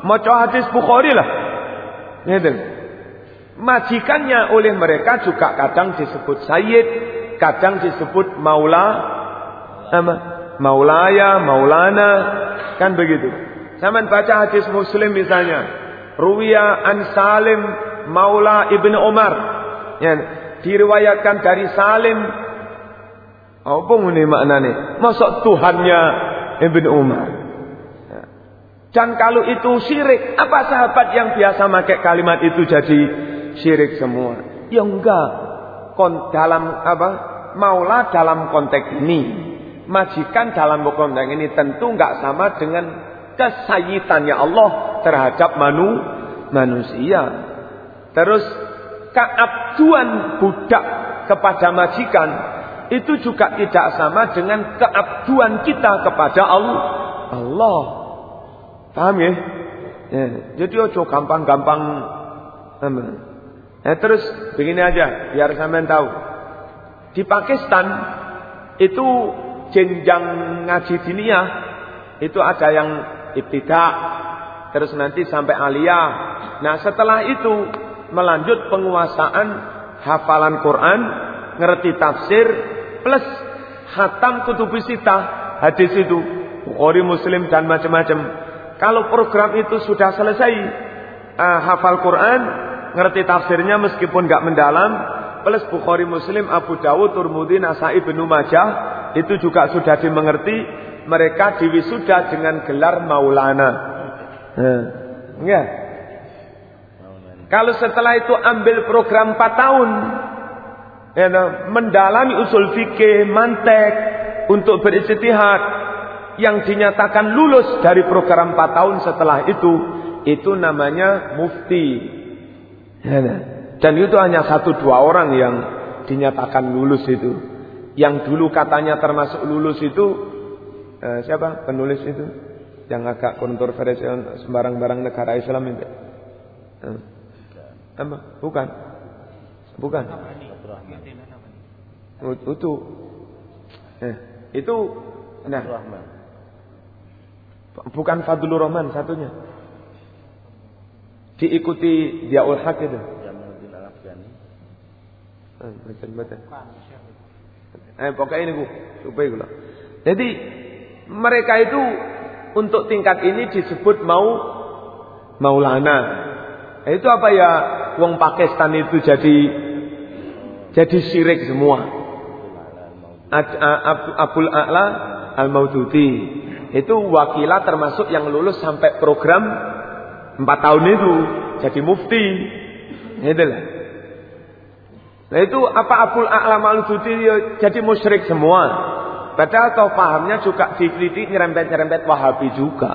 Maca hadis Bukhari lah. Gitu. Majikannya oleh mereka juga kadang disebut sayyid, kadang disebut maula? Maulaya, maulana, kan begitu. Sama baca hadis Muslim misalnya, Ruwiya an Salim Maula Ibnu Umar. Ya, diriwayatkan dari Salim apa ini maknanya? Masuk Tuhannya Ibnu Umar. Ya. Dan kalau itu syirik, apa sahabat yang biasa pakai kalimat itu jadi syirik semua? Ya enggak kon, dalam apa maula dalam konteks ini majikan dalam konteks ini tentu nggak sama dengan kesayitannya Allah terhadap manu, manusia terus keabduan budak kepada majikan itu juga tidak sama dengan keabduan kita kepada Allah Allah paham ya, ya. jadi ojo gampang-gampang Nah, terus begini aja, biar sampean tahu. Di Pakistan itu jenjang ngaji diniyah itu ada yang ibtidak, terus nanti sampai aliyah. Nah, setelah itu melanjut penguasaan hafalan Quran, ngerti tafsir plus hatam kutubisita hadis itu, Bukhari, Muslim dan macam-macam. Kalau program itu sudah selesai, uh, hafal Quran, ngerti tafsirnya meskipun nggak mendalam plus Bukhari Muslim Abu Dawud Turmudi Nasai bin Majah itu juga sudah dimengerti mereka diwisuda dengan gelar Maulana ya kalau setelah itu ambil program 4 tahun ya, mendalami usul fikih mantek untuk beristihad yang dinyatakan lulus dari program 4 tahun setelah itu itu namanya mufti Ya. Dan itu hanya satu dua orang yang dinyatakan lulus itu. Yang dulu katanya termasuk lulus itu eh, siapa penulis itu? Yang agak kontroversial sembarang barang negara Islam itu. Eh, apa? Bukan. Bukan. Itu. Eh, itu nah. Bukan Fadlur Rahman satunya. Diikuti Diaul Haq itu. Betul-betul. Eh, pokoknya ini bu, supaya gula. Jadi mereka itu untuk tingkat ini disebut mau Maulana. Itu apa ya? Wong Pakistan itu jadi jadi syirik semua. Abdul A'la Al-Maududi itu wakilah termasuk yang lulus sampai program empat tahun itu jadi mufti. Itulah. Nah itu apa Abdul A'la Al-Maududi jadi musyrik semua. Padahal tau pahamnya juga dikritik nyerempet-nyerempet Wahabi juga.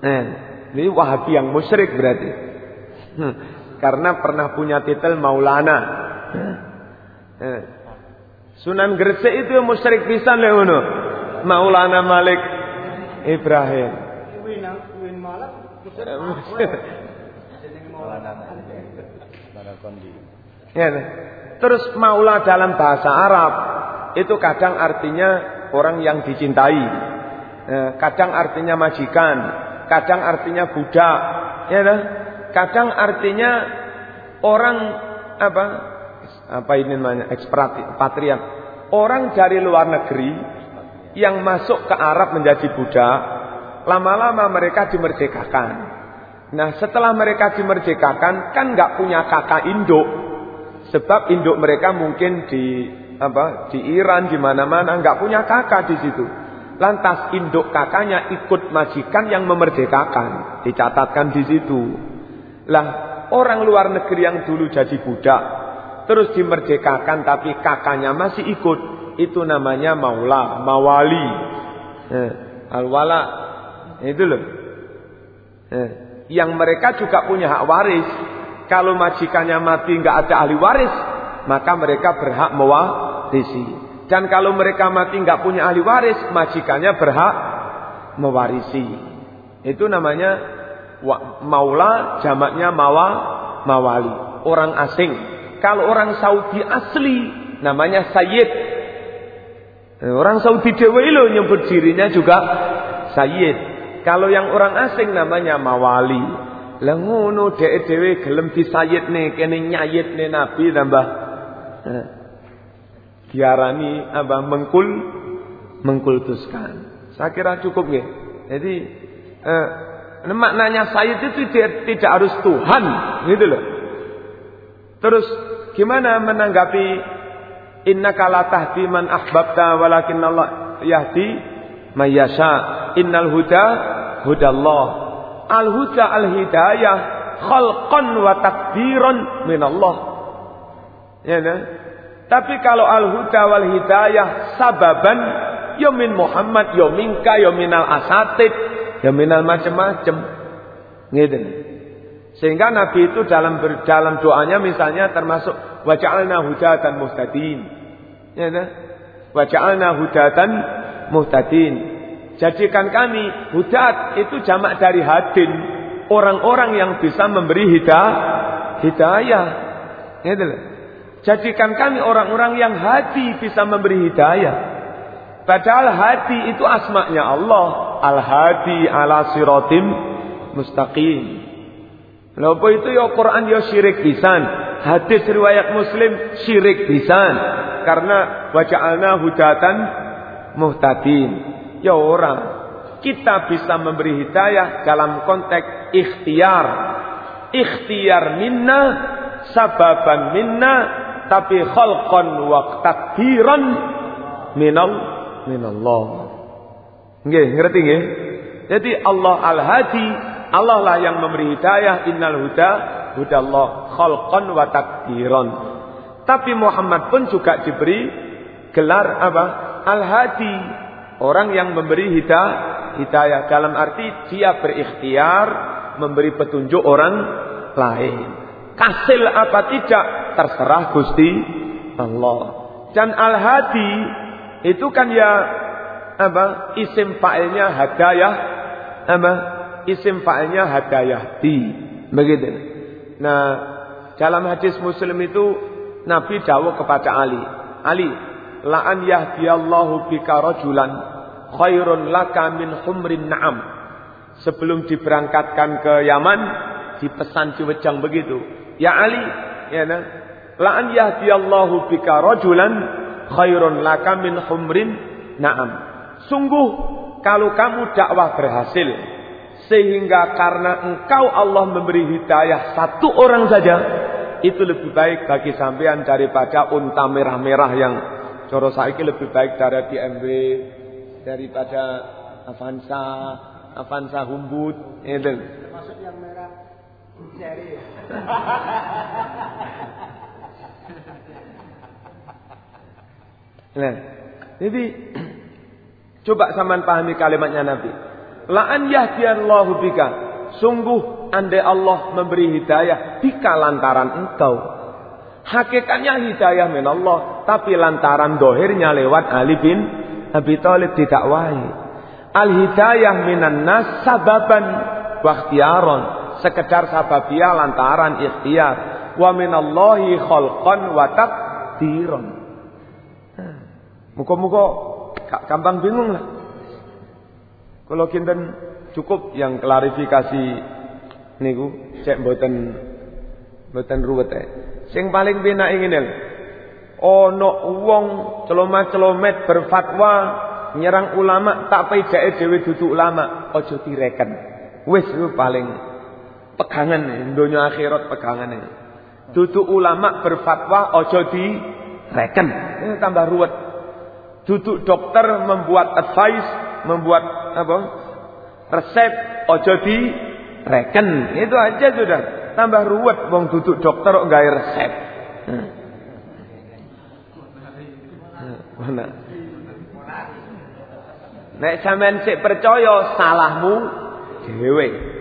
Eh, ini Wahabi yang musyrik berarti. Hmm, karena pernah punya titel Maulana. Eh. Sunan Gresik itu musyrik pisan lho ngono. Maulana Malik Ibrahim. Ya, terus maula dalam bahasa Arab itu kadang artinya orang yang dicintai. Eh, kadang artinya majikan, kadang artinya budak, ya Kadang artinya orang apa? Apa ini namanya? Ekspatriat orang dari luar negeri yang masuk ke Arab menjadi budak lama-lama mereka dimerdekakan. Nah setelah mereka dimerdekakan kan nggak punya kakak induk. Sebab induk mereka mungkin di apa di Iran di mana-mana nggak punya kakak di situ. Lantas induk kakaknya ikut majikan yang memerdekakan dicatatkan di situ. Lah orang luar negeri yang dulu jadi budak terus dimerdekakan tapi kakaknya masih ikut itu namanya maula mawali. Eh, alwala itu loh. Eh, yang mereka juga punya hak waris. Kalau majikannya mati nggak ada ahli waris maka mereka berhak mewarisi dan kalau mereka mati nggak punya ahli waris majikannya berhak mewarisi itu namanya maula jamaknya mawa mawali orang asing kalau orang Saudi asli namanya Sayyid. Eh, orang Saudi Dewa itu nyebut dirinya juga Sayyid. Kalau yang orang asing namanya Mawali. Lah ngono dhek dhewe gelem disayid nih kene nyayid nih Nabi tambah eh, diarani apa mengkul mengkultuskan. Saya kira cukup nggih. Jadi eh, maknanya sayyid itu tidak, tidak harus Tuhan, gitu loh. Terus gimana menanggapi innaka la tahdi man ahbabta walakin Allah yahdi mayyasha innal huda hudallah al huda al hidayah khalqan wa takdiran min Allah ya nah? tapi kalau al huda wal hidayah sababan ya min Muhammad ya minka ya minal asatid ya minal macam-macam gitu sehingga Nabi itu dalam dalam doanya misalnya termasuk waja'alna hudatan muhtadin. Ya kan? Waja'alna hudatan muhtadin. Jadikan kami hudat itu jamak dari hadin, orang-orang yang bisa memberi hidayah. Hidayah. Gitu Jadikan kami orang-orang yang hati bisa memberi hidayah. Padahal hati itu asmaknya Allah. Al-hadi ala siratim mustaqim. Lapa itu ya Quran ya syirik pisan. Hadis riwayat Muslim syirik pisan. Karena waja'alna hudatan muhtadin. Ya orang. Kita bisa memberi hidayah dalam konteks ikhtiar. Ikhtiar minna, sababan minna, tapi khalqan wa takdiran minal minallah. Nggih, ngerti nggih? Jadi Allah Al-Hadi Allah lah yang memberi hidayah innal huda hudallah khalqan wa takdiran. Tapi Muhammad pun juga diberi gelar apa? Al-Hadi. Orang yang memberi hidayah, hidayah dalam arti dia berikhtiar memberi petunjuk orang lain. Kasil apa tidak terserah Gusti Allah. Dan Al-Hadi itu kan ya apa? Isim fa'ilnya hadayah apa? isim fa'ilnya hadayahdi. Begitu. Nah, dalam hadis Muslim itu Nabi dawuh kepada Ali, Ali, la'an yahdiyallahu bika rajulan khairun laka min humrin na'am. Sebelum diberangkatkan ke Yaman, dipesan di Wejang begitu. Ya Ali, ya nah, La an yahdiyallahu bika rajulan khairun laka min humrin na'am. Sungguh kalau kamu dakwah berhasil sehingga karena engkau Allah memberi hidayah satu orang saja itu lebih baik bagi sampean daripada unta merah-merah yang coro saiki lebih baik dari BMW daripada Avanza Avanza Humbut itu Termasuk yang merah seri. Nah, jadi coba saman pahami kalimatnya Nabi. La'an yahdiyallahu bika. Sungguh andai Allah memberi hidayah bika lantaran engkau. Hakikatnya hidayah min Allah, tapi lantaran dohirnya lewat Ali bin Abi Thalib didakwahi. Al hidayah minan nas sababan wakhtiaron. Sekedar sababia lantaran ikhtiar. Wa minallahi khalqan wa takdiron. Muka-muka gampang bingung lah. Kalau kinten cukup yang klarifikasi niku cek mboten mboten ruwet eh. Sing paling penak ingin ono wong celomat-celomet berfatwa nyerang ulama tak pejake dhewe dudu ulama aja direken. Wis paling pegangan donya akhirat pegangan ini. Dudu ulama berfatwa aja direken. Ini tambah ruwet. Duduk dokter membuat advice, membuat apa? Resep ojo di reken. Itu aja sudah. Tambah ruwet wong duduk dokter gawe resep. Hmm. Mana? Nek sampean sik percaya salahmu dhewe.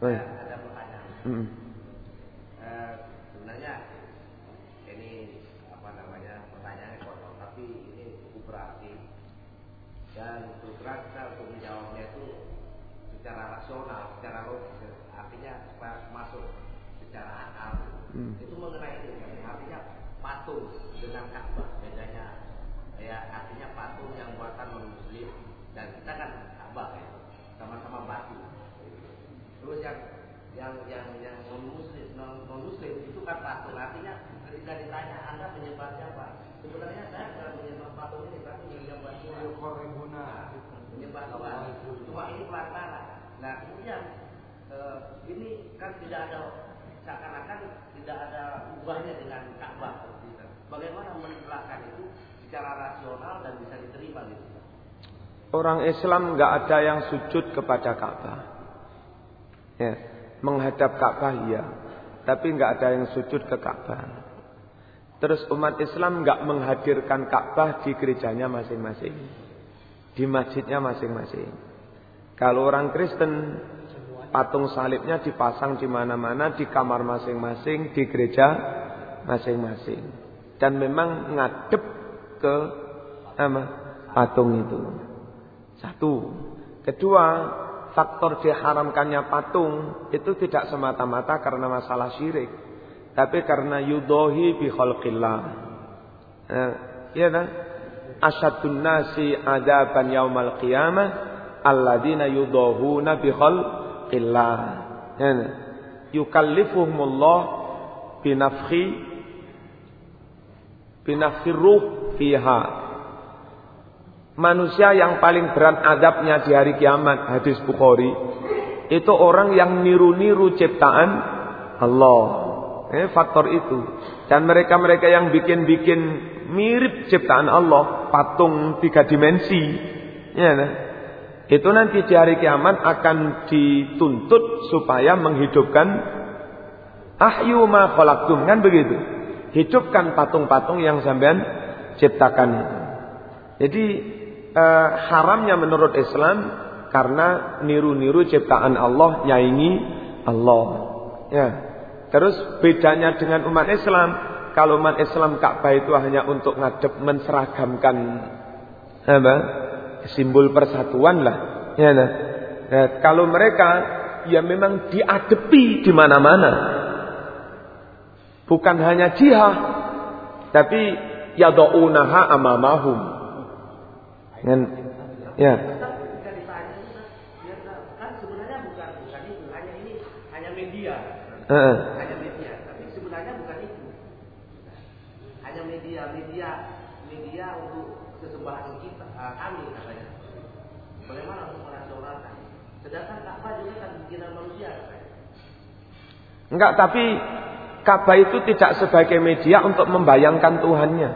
Hmm. Eh, sebenarnya ini apa namanya pertanyaannya kotor tapi ini cukup berarti. Dan terang kita untuk menjawabnya itu secara rasional secara logis artinya supaya masuk secara akal. Hmm. itu mengenai itu artinya patung dengan Ka'bah bedanya. Ya artinya patung yang buatan non muslim dan kita kan Ka'bah ya. Sama-sama batu terus yang yang yang yang non muslim non, muslim itu kan patung artinya ketika ditanya anda menyembah siapa? Sebenarnya saya bukan menyembah patung ini tapi menyembah Tuhan menyembah Tuhan cuma ini pelantara nah kemudian eh, ini kan tidak ada seakan-akan tidak ada ubahnya dengan Ka'bah. Bagaimana menjelaskan itu secara rasional dan bisa diterima gitu? Orang Islam nggak ada yang sujud kepada Ka'bah. Ya, menghadap Ka'bah iya, tapi nggak ada yang sujud ke Ka'bah. Terus umat Islam nggak menghadirkan Ka'bah di gerejanya masing-masing, di masjidnya masing-masing. Kalau orang Kristen patung salibnya dipasang di mana-mana di kamar masing-masing di gereja masing-masing dan memang ngadep ke apa patung itu satu kedua faktor diharamkannya patung itu tidak semata-mata karena masalah syirik tapi karena yudohi bi khalqillah. Eh, ya kan? Asyadun nasi adaban yaumal qiyamah alladzina yudahuna bi khalqillah. Ya kan? yukallifuhumullah binafkhi binafkhi ruh fiha manusia yang paling berat adabnya di hari kiamat hadis Bukhari. Itu orang yang niru-niru ciptaan Allah. Eh, faktor itu. Dan mereka-mereka yang bikin-bikin mirip ciptaan Allah patung tiga dimensi ya nah. itu nanti di hari kiamat akan dituntut supaya menghidupkan ahyu ma kan begitu? Hidupkan patung-patung yang sampean ciptakan. Jadi eh, haramnya menurut Islam karena niru-niru ciptaan Allah nyaingi Allah. Ya. Terus bedanya dengan umat Islam kalau umat Islam Ka'bah itu hanya untuk ngadep menseragamkan apa? Simbol persatuan lah. Ya nah. ya, kalau mereka ya memang diadepi di mana-mana. Bukan hanya jihad tapi yadaunaha amamahum sebenarnya bukan Heeh. hanya media, tapi sebenarnya bukan itu. Hanya media, media, media untuk kesembahan kita, uh, kami katanya. Bagaimana untuk merasionalkan? Sedangkan Ka'bah juga kan bikinan manusia katanya. Enggak, tapi Ka'bah itu tidak sebagai media untuk membayangkan Tuhannya.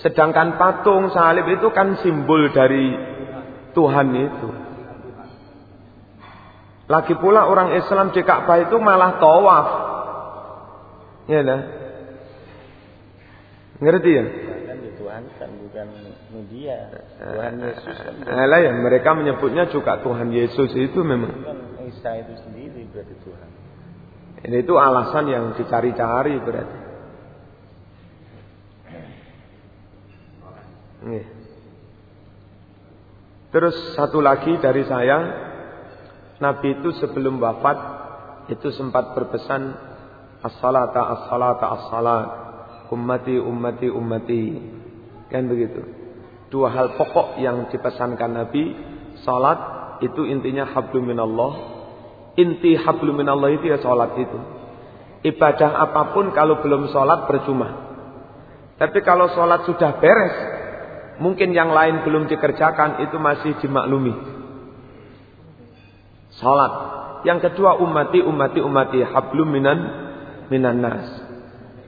Sedangkan patung salib itu kan simbol dari Tuhan itu. Lagi pula orang Islam di Ka'bah itu malah tawaf. Ya dah. Ngerti ya? Kan Tuhan kan bukan media. Tuhan Yesus kan Alah ya, mereka menyebutnya juga Tuhan Yesus itu memang. bukan Isa itu sendiri berarti Tuhan. Ini itu alasan yang dicari-cari berarti. Nih. Terus satu lagi dari saya, Nabi itu sebelum wafat itu sempat berpesan as-salata as-salata as-salat ummati ummati ummati kan begitu. Dua hal pokok yang dipesankan Nabi, salat itu intinya hablum minallah. Inti hablum minallah itu ya salat itu. Ibadah apa pun kalau belum salat percuma. Tapi kalau salat sudah beres, mungkin yang lain belum dikerjakan itu masih dimaklumi. Salat. Yang kedua ummati ummati ummati hablum minan minan nas.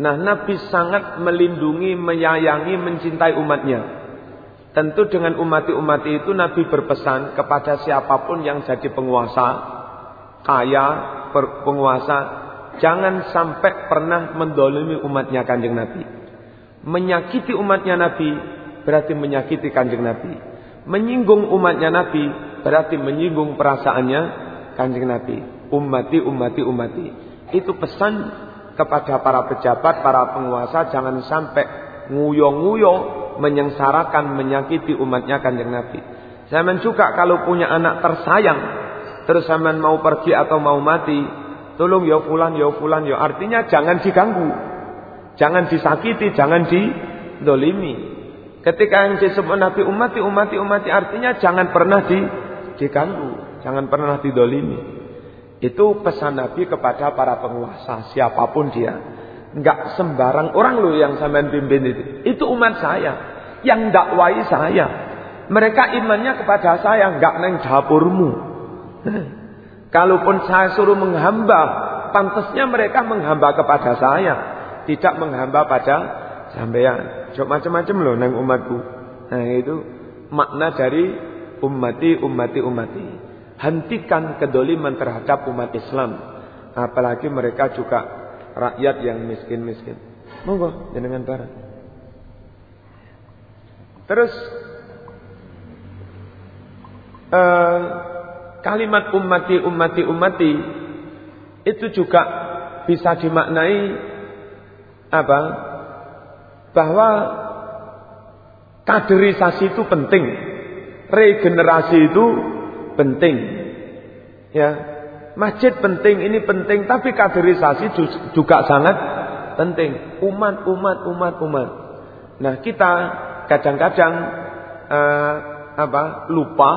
Nah, Nabi sangat melindungi, menyayangi, mencintai umatnya. Tentu dengan umati-umati itu Nabi berpesan kepada siapa pun yang jadi penguasa, kaya, penguasa, jangan sampai pernah mendolimi umatnya kanjeng Nabi. Menyakiti umatnya Nabi berarti menyakiti kanjeng Nabi. Menyinggung umatnya Nabi berarti menyinggung perasaannya kanjeng Nabi. Umati, umati, umati. Itu pesan kepada para pejabat, para penguasa jangan sampai nguyo-nguyo menyengsarakan, menyakiti umatnya kanjeng Nabi. Zaman juga kalau punya anak tersayang, terus zaman mau pergi atau mau mati, tolong ya fulan, ya fulan, ya artinya jangan diganggu. Jangan disakiti, jangan didolimi. Ketika yang disebut Nabi umati, umati, umati artinya jangan pernah di, diganggu. Jangan pernah didolimi. Itu pesan Nabi kepada para penguasa, siapa pun dia. Enggak sembarang orang loh yang sampean pimpin itu. Itu umat saya. Yang dakwai saya. Mereka imannya kepada saya. Enggak neng dapurmu. Kalaupun saya suruh menghamba. Pantasnya mereka menghamba kepada saya. Tidak menghamba pada sampean. Cuma macam-macam loh neng umatku. Nah itu makna dari ummati, ummati, ummati. Hentikan kedoliman terhadap umat Islam. Apalagi mereka juga rakyat yang miskin-miskin. Monggo jenengan barang. Terus uh, kalimat ummati ummati ummati itu juga bisa dimaknai apa? Bahwa kaderisasi itu penting. Regenerasi itu penting. Ya, Masjid penting, ini penting, tapi kaderisasi juga sangat penting. Umat, umat, umat, umat. Nah, kita kadang-kadang uh, apa? lupa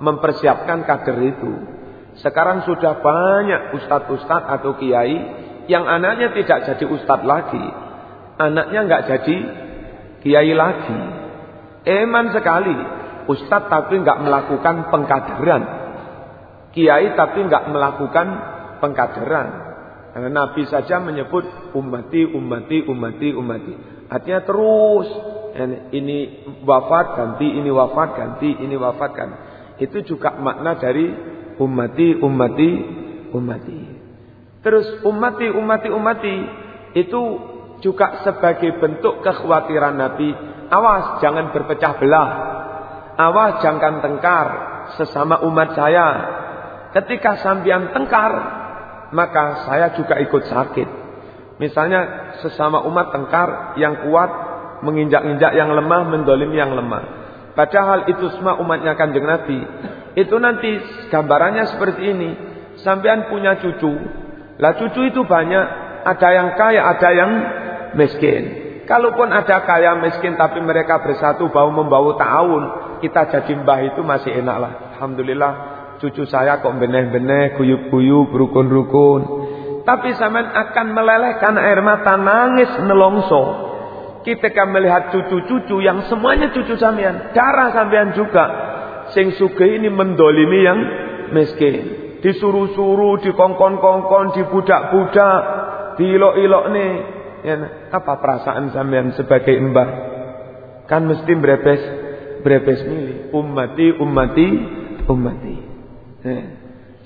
mempersiapkan kader itu. Sekarang sudah banyak ustadz-ustadz atau kiai yang anaknya tidak jadi ustadz lagi. Anaknya nggak jadi kiai lagi. Eman sekali. Ustadz tapi nggak melakukan pengkaderan kiai tapi nggak melakukan pengkaderan. Karena Nabi saja menyebut umati, umati, umati, umati. Artinya terus ini wafat ganti, ini wafat ganti, ini wafat kan. Itu juga makna dari umati, umati, umati. Terus umati, umati, umati itu juga sebagai bentuk kekhawatiran Nabi. Awas jangan berpecah belah. Awas jangan tengkar sesama umat saya. Ketika sambian tengkar, maka saya juga ikut sakit. Misalnya sesama umat tengkar yang kuat menginjak-injak yang lemah, mendolim yang lemah. Padahal itu semua umatnya kanjeng Nabi. Itu nanti gambarannya seperti ini. Sambian punya cucu. Lah cucu itu banyak. Ada yang kaya, ada yang miskin. Kalaupun ada kaya miskin tapi mereka bersatu bau membau tahun. Kita jadi mbah itu masih enak lah. Alhamdulillah cucu saya kok beneh-beneh, guyub-guyub, rukun-rukun. Tapi sampean akan melelehkan air mata nangis nelongso. Ketika melihat cucu-cucu yang semuanya cucu sampean, darah sampean juga. Sing suge ini mendolimi yang miskin. Disuruh-suruh, dikongkon-kongkon, dibudak-budak, diilok-ilok nih. Ya, apa perasaan sampean sebagai mbah? Kan mesti brebes, brebes milih. Ummati, ummati, ummati. Ya.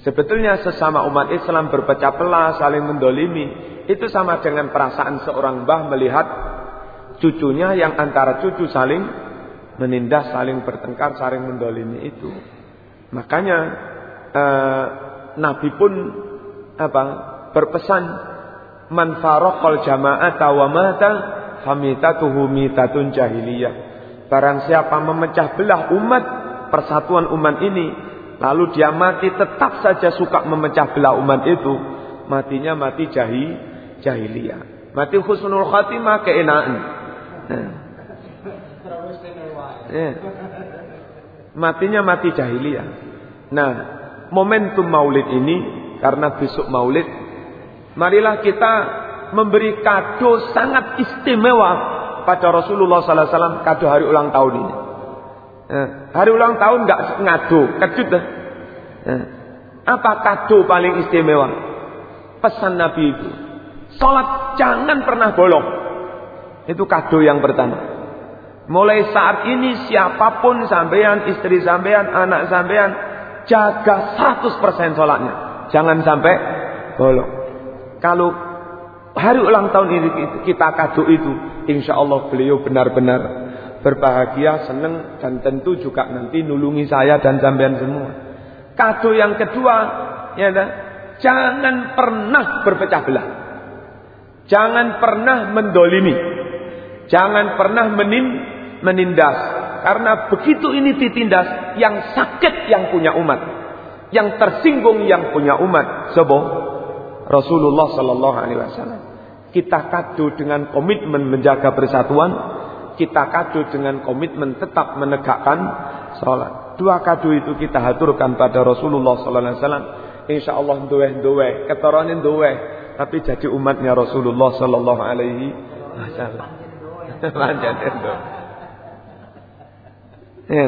Sebetulnya sesama umat Islam berpecah belah, saling mendolimi. Itu sama dengan perasaan seorang mbah melihat cucunya yang antara cucu saling menindas, saling bertengkar, saling mendolimi itu. Makanya eh, Nabi pun apa berpesan man faraqal jama'ata wa mata famitatuhu mitatun jahiliyah. Barang siapa memecah belah umat, persatuan umat ini, lalu dia mati tetap saja suka memecah belah umat itu, matinya mati jahi jahiliyah. Mati husnul khatimah keenaan. Nah. Ya. Matinya mati jahiliyah. Nah, momentum maulid ini karena besok maulid marilah kita memberi kado sangat istimewa pada Rasulullah sallallahu alaihi wasallam kado hari ulang tahun ini. Eh, hari ulang tahun nggak ngado, kejut. Eh, apa kado paling istimewa? Pesan Nabi itu. Salat jangan pernah bolong. Itu kado yang pertama. Mulai saat ini siapa pun sampean, istri sampean, anak sampean, jaga 100% sholatnya. Jangan sampai bolong. Kalau hari ulang tahun ini kita kado itu, insya Allah beliau benar-benar berbahagia, senang dan tentu juga nanti nulungi saya dan sampean semua. Kado yang kedua, ya kan? jangan pernah berpecah belah. Jangan pernah mendolimi. Jangan pernah menin menindas. Karena begitu ini ditindas, yang sakit yang punya umat. Yang tersinggung yang punya umat. Sebo Rasulullah Sallallahu Alaihi Wasallam. Kita kado dengan komitmen menjaga persatuan. Kita kado dengan komitmen tetap menegakkan sholat. Dua kado itu kita haturkan pada Rasulullah Sallallahu Alaihi Wasallam. Insya Allah doeh doeh, ketoronin doeh, tapi jadi umatnya Rasulullah Sallallahu Alaihi Wasallam. Lanjutin. Ya.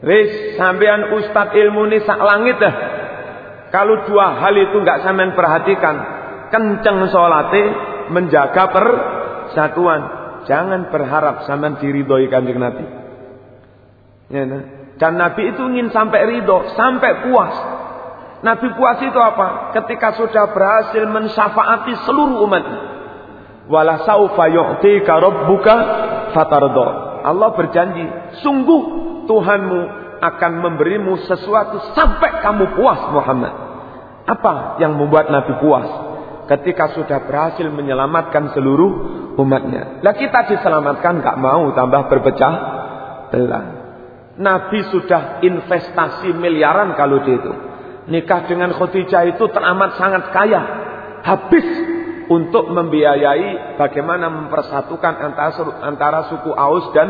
Wis sampean ustad ilmu ini sak langit dah. Kalau dua hal itu nggak sampean perhatikan, kenceng salate, menjaga persatuan. Jangan berharap sampean diridhoi Kanjeng Nabi. Ya, nah. Dan Nabi itu ingin sampai ridho, sampai puas. Nabi puas itu apa? Ketika sudah berhasil mensyafaati seluruh umat. Wala saufa yu'tika rabbuka fatardo. Allah berjanji, sungguh Tuhanmu akan memberimu sesuatu sampai kamu puas Muhammad. Apa yang membuat Nabi puas? Ketika sudah berhasil menyelamatkan seluruh umatnya. Lah kita diselamatkan gak mau tambah berpecah belah. Nabi sudah investasi miliaran kalau dia itu. Nikah dengan Khadijah itu teramat sangat kaya. Habis untuk membiayai bagaimana mempersatukan antara, antara suku Aus dan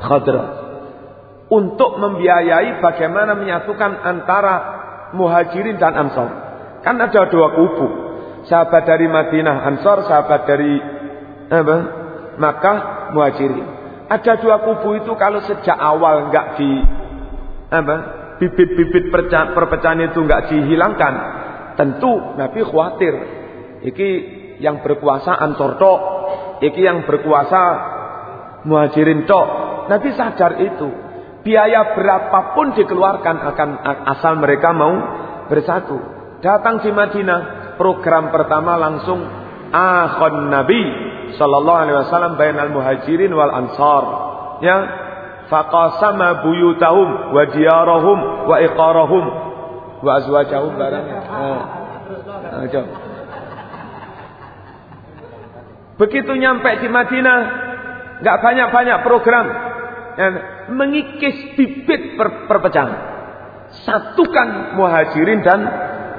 Khadra. Untuk membiayai bagaimana menyatukan antara Muhajirin dan Ansor. Kan ada dua kubu. Sahabat dari Madinah Ansor, sahabat dari apa? Makkah Muhajirin. Ada dua kubu itu kalau sejak awal enggak di apa? Bibit-bibit perpecahan itu enggak dihilangkan, tentu Nabi khawatir. Iki yang berkuasa Ansor tok, iki yang berkuasa Muhajirin tok. Nabi sadar itu. Biaya berapapun dikeluarkan akan asal mereka mau bersatu. Datang di Madinah, program pertama langsung akhon Nabi sallallahu alaihi wasallam bainal muhajirin wal ansar. Ya, faqasama buyutahum wa diyarahum wa iqarahum wa azwajahum barangnya. Nah, Begitu nyampe di Madinah, nggak banyak-banyak program mengikis bibit per perpecahan. Satukan muhajirin dan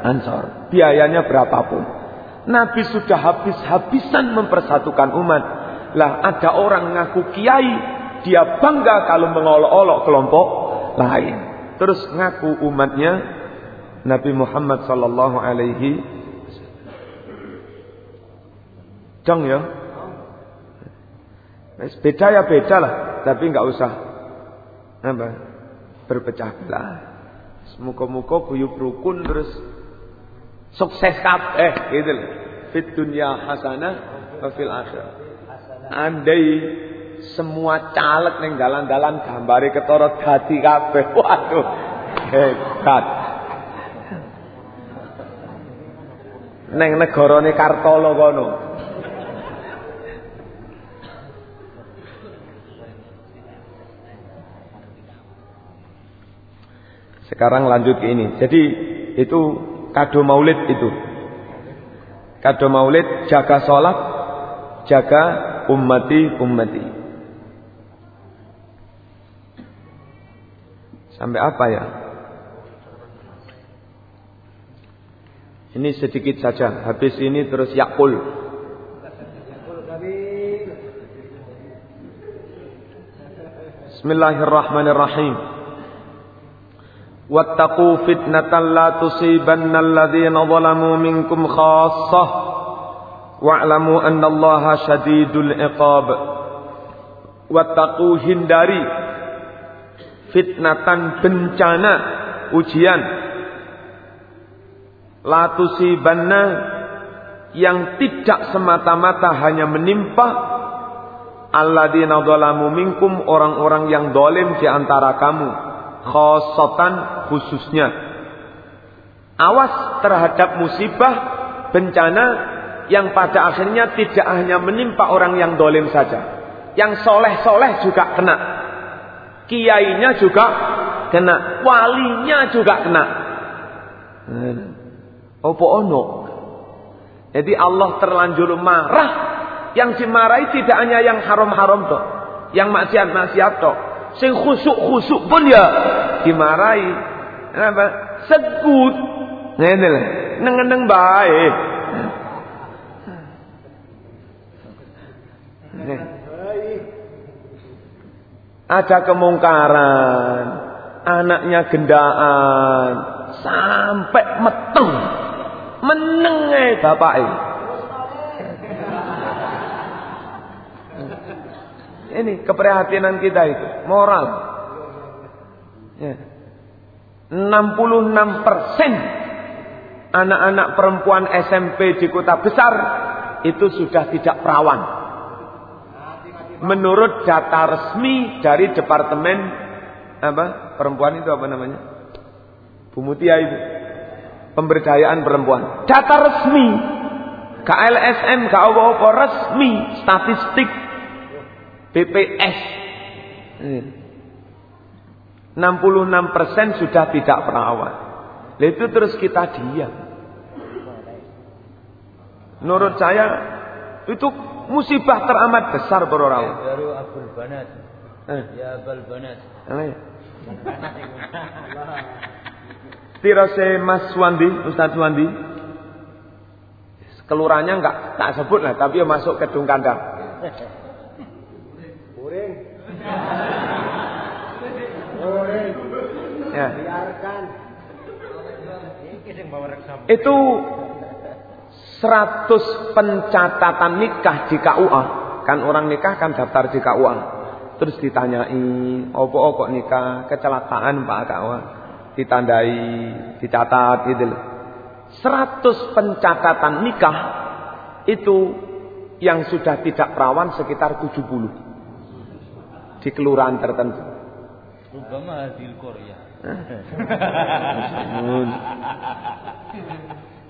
ansor. Biayanya berapapun. Nabi sudah habis-habisan mempersatukan umat. Lah ada orang ngaku kiai, dia bangga kalau mengolok-olok kelompok lain. terus ngaku umatnya Nabi Muhammad sallallahu alaihi Jong ya. Beda ya beda lah, tapi nggak usah apa berpecah belah. Muka-muka guyub rukun terus sukses kabeh gitu loh. Fit dunya hasanah wa fil akhirah. Andai semua caleg ning dalan-dalan gambare ketara dadi kabeh. Waduh, hebat. Neng negarane Kartolo kono. Sekarang lanjut ke ini. Jadi itu kado maulid itu. Kado maulid jaga sholat, jaga ummati ummati. Sampai apa ya? Ini sedikit saja. Habis ini terus yakul. Bismillahirrahmanirrahim. واتقوا فتنة لا تصيبن الذين ظلموا منكم خاصة واعلموا أن الله شديد العقاب واتقوا hindari fitnatan bencana ujian la tusibanna yang tidak semata-mata hanya menimpa alladzina zalamu minkum orang-orang yang dolim di antara kamu khosotan khususnya. Awas terhadap musibah, bencana yang pada akhirnya tidak hanya menimpa orang yang dolim saja. Yang soleh-soleh juga kena. Kiainya juga kena. Walinya juga kena. Apa ono? Jadi Allah terlanjur marah. Yang dimarahi tidak hanya yang haram-haram toh. Yang maksiat-maksiat toh sing khusuk-khusuk pun ya dimarahi. Kenapa? Sekut. Ngene lho. Neng-neng bae. Ada kemungkaran, anaknya gendaan, sampai meteng. Meneng bapak Ini keprihatinan kita itu, moral. Ya. 66 persen anak-anak perempuan SMP di kota besar itu sudah tidak perawan. Menurut data resmi dari Departemen apa perempuan itu apa namanya? Bu Mutia itu pemberdayaan perempuan. Data resmi KLSM, apa-apa resmi statistik BPS. 66% sudah tidak perawat. Itu terus kita diam. Menurut saya itu musibah teramat besar para orang. Ya, baru Abdul Banat. Eh. Ya Abdul Banat. Tirase Mas Wandi, Ustaz Wandi. Kelurahnya enggak tak sebut lah, tapi ya masuk ke Dungkandang. Ya. Itu 100 pencatatan nikah di KUA. Kan orang nikah kan daftar di KUA. Terus ditanyai, opo kok nikah, kecelakaan Pak KUA. Ditandai, dicatat gitu loh. 100 pencatatan nikah itu yang sudah tidak perawan sekitar 70 di kelurahan tertentu. Rubama hadil Korea.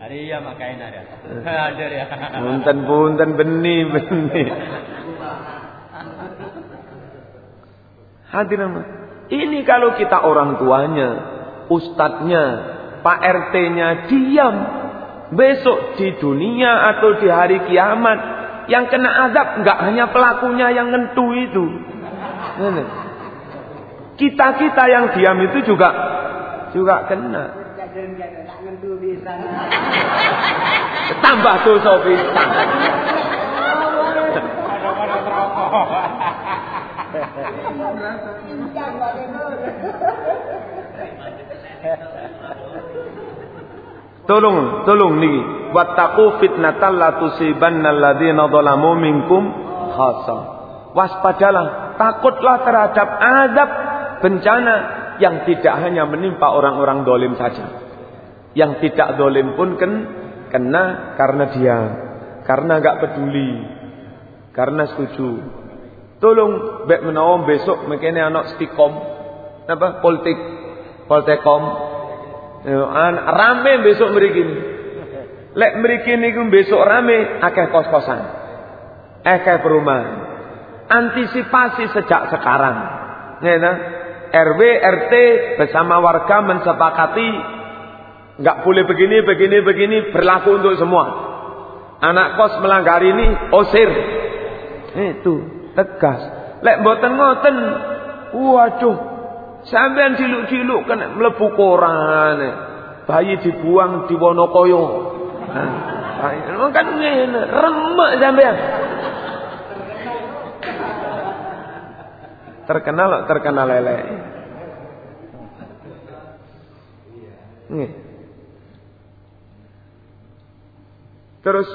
Hari ya makain ada. Ada ya. Punten punten beni beni. Hadirin ini kalau kita orang tuanya, ustadznya, Pak RT-nya diam. Besok di dunia atau di hari kiamat yang kena azab nggak hanya pelakunya yang ngentu itu. Kita-kita yang diam itu juga juga kena. Tambah dosa pisan. Tolong, tolong niki. Wattaqu fitnatal la tusibanna alladziina dzalamu minkum khassa. Waspadalah, takutlah terhadap azab bencana yang tidak hanya menimpa orang-orang dolim saja. Yang tidak dolim pun ken, kena karena dia, karena nggak peduli, karena setuju. Tolong bek menawa besok mekene anak stikom apa politik poltekom. Rame besok mriki. Lek mriki niku besok rame akeh kos-kosan akeh perumahan. Antisipasi sejak sekarang. Ya RW RT bersama warga mensepakati nggak boleh begini begini begini berlaku untuk semua. Anak kos melanggar ini osir. Itu tegas. Lek mboten ngoten waduh sampean ciluk-ciluk kena mlebu koran. Bayi dibuang di Wonokoyo. Nah, kan ngene remek sampean terkenal terkenal lele Nih. Terus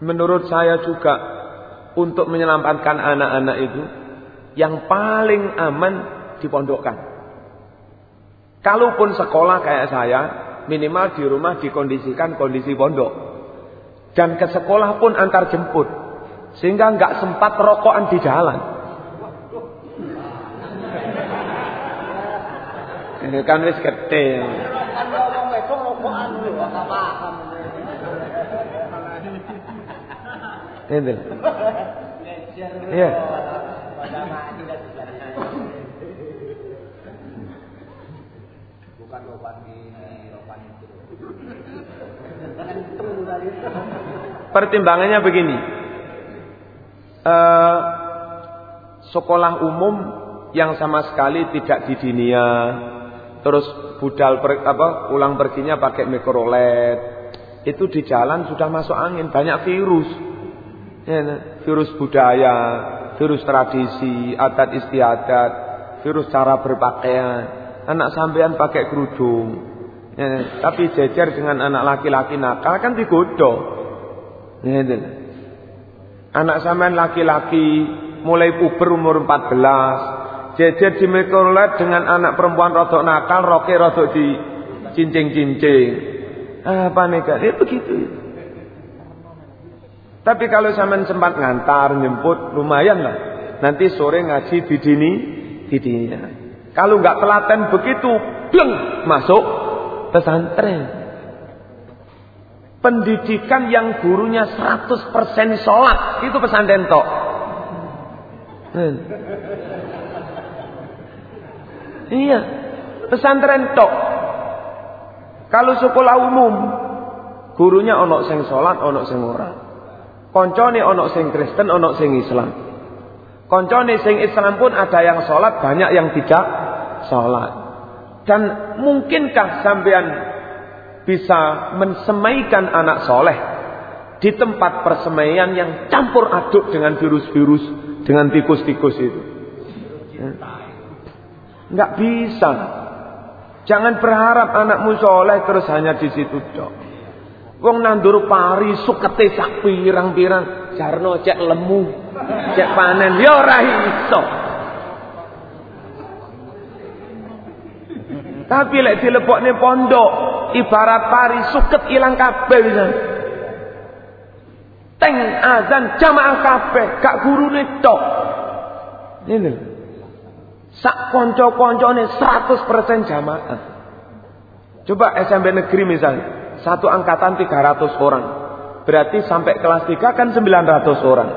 menurut saya juga untuk menyelamatkan anak-anak itu yang paling aman dipondokkan. Kalaupun sekolah kayak saya, minimal di rumah dikondisikan kondisi pondok. Dan ke sekolah pun antar jemput. Sehingga nggak sempat rokokan di jalan. Ini kan wis gede. Kan ngomong itu rokokan lho, apa paham. Ini. Iya. Bukan rokokan ini, rokokan itu. Pertimbangannya begini. Eh, sekolah umum yang sama sekali tidak di dinia, terus budal per, apa pulang perginya pakai mikrolet, itu di jalan sudah masuk angin banyak virus, ya, nah. virus budaya, virus tradisi, adat istiadat, virus cara berpakaian. Anak sampean pakai kerudung, ya, nah. tapi jejer dengan anak laki-laki nakal kan digoda. Ya, nah. Anak sampean laki-laki mulai puber umur 14 jejer di mikrolet dengan anak perempuan rodok nakal roke rodok di cincing-cincing. Apa nih ya begitu. Tapi kalau sampean sempat ngantar jemput lumayan lah. Nanti sore ngaji di dini di dini kalau nggak telaten begitu bleng masuk pesantren. Pendidikan yang gurunya 100% sholat itu pesantren tok. Hmm. Iya, pesantren tok. Kalau sekolah umum, gurunya onok sing salat, onok sing ora. Koncone onok sing Kristen, onok sing Islam. Koncone sing Islam pun ada yang salat, banyak yang tidak salat. Dan mungkinkah sampean bisa mensemaikan anak soleh di tempat persemaian yang campur aduk dengan virus-virus, dengan tikus-tikus itu? Ya. Nggak bisa. Jangan berharap anakmu soleh terus hanya di situ dok. Wong nandur pari sukete sak pirang-pirang, jarno cek lemu, cek panen, ya ora iso. Tapi lek dilebokne pondok, ibarat pari suket ilang kabeh bisa. Teng azan jamaah kabeh, gak gurune tok. Ini lho. Sak konco-koncone 100% jamaah. Coba SMP negeri misalnya, satu angkatan 300 orang. Berarti sampai kelas 3 kan 900 orang.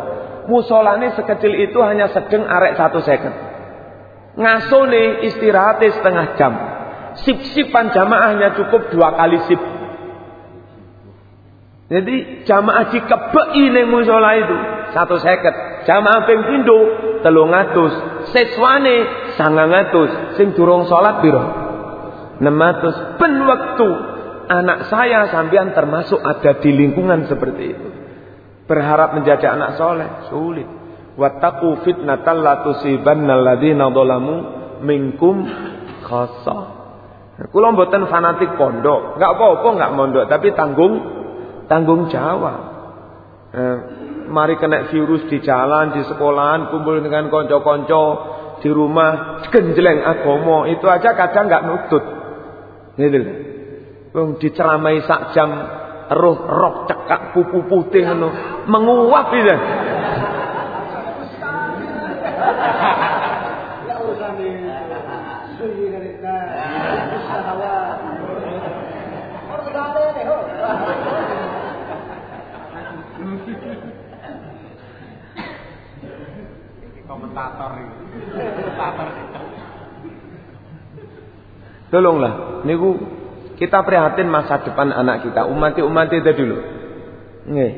Musolane sekecil itu hanya sedeng arek satu second. Ngasone istirahatnya setengah jam. Sip-sipan jamaahnya cukup dua kali sip. Jadi jamaah dikebeki ning musola itu satu seket. Jamaah ping pindho telung atus. Siswane sangang atus. Sing durung sholat piro? 600. Ben waktu anak saya sampean termasuk ada di lingkungan seperti itu. Berharap menjadi anak soleh sulit. Wattaqu fitnatal la tusibanna alladziina dzalamu minkum khassah. Kula mboten fanatik pondok, nggak apa-apa nggak mondok, tapi tanggung tanggung jawab. Eh, mari kena virus di jalan, di sekolahan, kumpul dengan konco-konco di rumah, genjleng agomo, itu aja kadang nggak nutut. Gitu. Wong diceramai sak jam roh rok cekak pupu putih ngono, menguap itu. Ya urusan di suyi dari nah, hawa. Orang segala deh, ho. Ini. Komentator. Tolonglah, niku kita prihatin masa depan anak kita, umat-umat itu dulu. Nggih.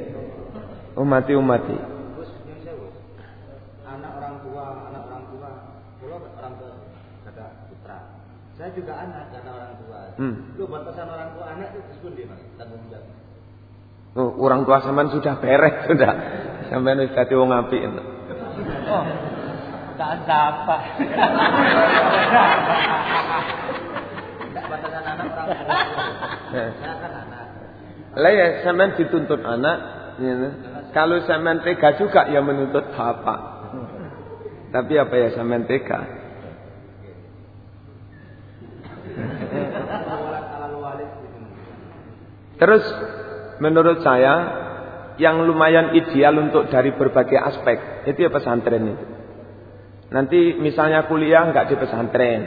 Umat-umat Anak orang tua, anak orang tua. Kalau orang tua kata putra. Saya juga anak kata orang tua. Hmm. Lu batasan orang tua anak itu disebut di mana? Tanggung jawab. Oh, orang tua sampean sudah beres sudah. Sampean wis dadi wong apik. Oh, tak apa. Tidak batasan anak orang tua. Saya kan anak. Lah ya sampean dituntut anak, ya, kan? Kalau sampean tega juga ya menuntut bapak. Tapi apa ya sampean tega? Terus menurut saya yang lumayan ideal untuk dari berbagai aspek itu ya pesantren itu. Nanti misalnya kuliah nggak di pesantren.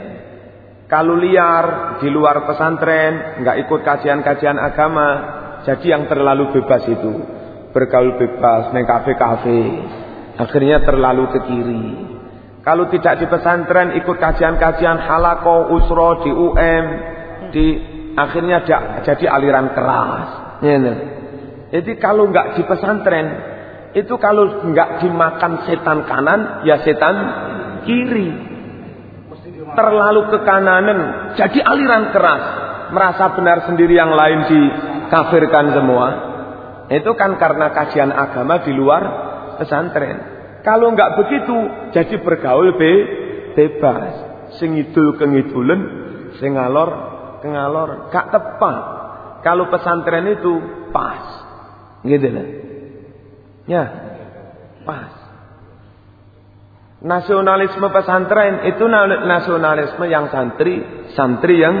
Kalau liar di luar pesantren, nggak ikut kajian-kajian agama, jadi yang terlalu bebas itu bergaul bebas, neng kafe-kafe, akhirnya terlalu ke kiri. Kalau tidak di pesantren, ikut kajian-kajian halako, usro di UM, di akhirnya jadi aliran keras. Ya, nah. Jadi kalau nggak di pesantren, itu kalau nggak dimakan setan kanan, ya setan kiri. Terlalu ke kananan jadi aliran keras. Merasa benar sendiri yang lain dikafirkan semua. Itu kan karena kajian agama di luar pesantren. Kalau nggak begitu jadi bergaul be bebas. Sing idul kengidulen sing ngalor kengalor. Gak tepat. Kalau pesantren itu pas. Gitu lah ya pas Nasionalisme pesantren itu na- nasionalisme yang santri, santri yang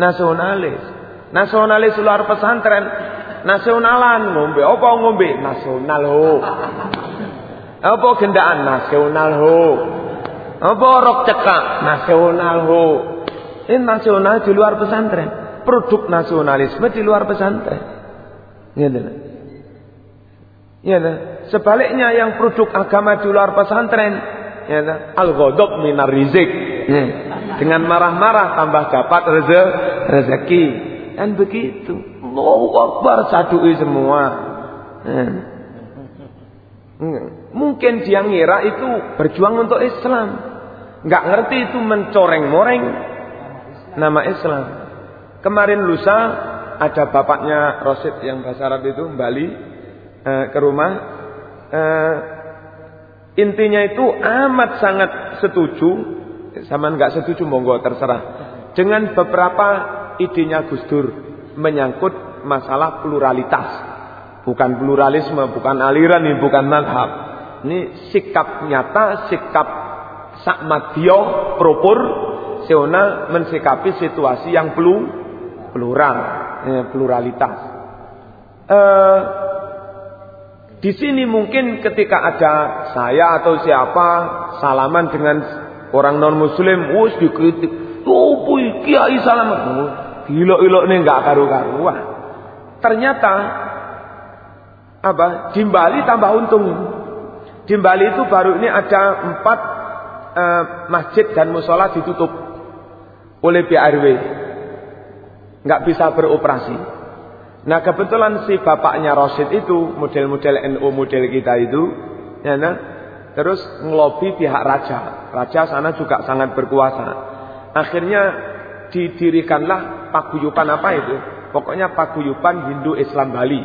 nasionalis. Nasionalis luar pesantren, nasionalan ngombe, apa ngombe? Nasional ho. Apa gendaan nasional ho. Apa rok cekak nasional ho. Ini nasional di luar pesantren. Produk nasionalisme di luar pesantren. Gitu. Ya, sebaliknya yang produk agama di luar pesantren, ya, nah. al-ghadab minar rizik. Ya. Dengan marah-marah tambah dapat reze- rezeki. Dan begitu. Allahu Akbar sadui semua. Ya. Mungkin dia ngira itu berjuang untuk Islam. Nggak ngerti itu mencoreng-moreng nama Islam. Kemarin lusa ada bapaknya Rosid yang bahasa Arab itu Bali eh, ke rumah. Eh, intinya itu amat sangat setuju, sama nggak setuju monggo terserah. Dengan beberapa idenya Gus Dur menyangkut masalah pluralitas. Bukan pluralisme, bukan aliran ini, bukan madhab. Ini sikap nyata, sikap sakmatio, proporsional mensikapi situasi yang plu, plural, eh, pluralitas. Eh, di sini mungkin ketika ada saya atau siapa salaman dengan orang non muslim, wus dikritik. Oh, puy, kiai salaman. Oh, gila-gila ini nggak karu-karuan. Ternyata apa? Di Bali tambah untung. Di Bali itu baru ini ada empat eh, masjid dan musola ditutup oleh BRW. Nggak bisa beroperasi. Nah kebetulan si bapaknya Rosid itu model-model NU model kita itu, ya nah, terus ngelobi pihak raja. Raja sana juga sangat berkuasa. Akhirnya didirikanlah paguyupan apa itu? Pokoknya paguyupan Hindu Islam Bali.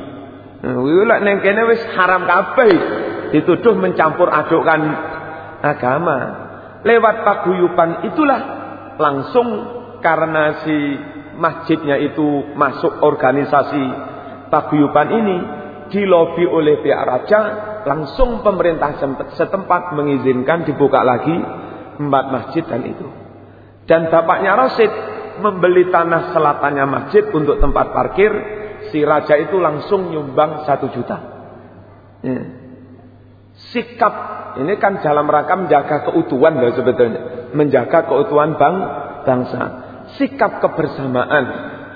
Lek neng kene haram kabeh. Dituduh mencampur adukkan agama. Lewat paguyupan itulah langsung karena si masjidnya itu masuk organisasi paguyuban ini dilobi oleh pihak raja langsung pemerintah setempat mengizinkan dibuka lagi empat masjid dan itu. Dan bapaknya Rasid membeli tanah selatannya masjid untuk tempat parkir si raja itu langsung nyumbang satu juta. Ya. sikap ini kan dalam rangka menjaga keutuhan loh sebetulnya. Menjaga keutuhan bang bangsa sikap kebersamaan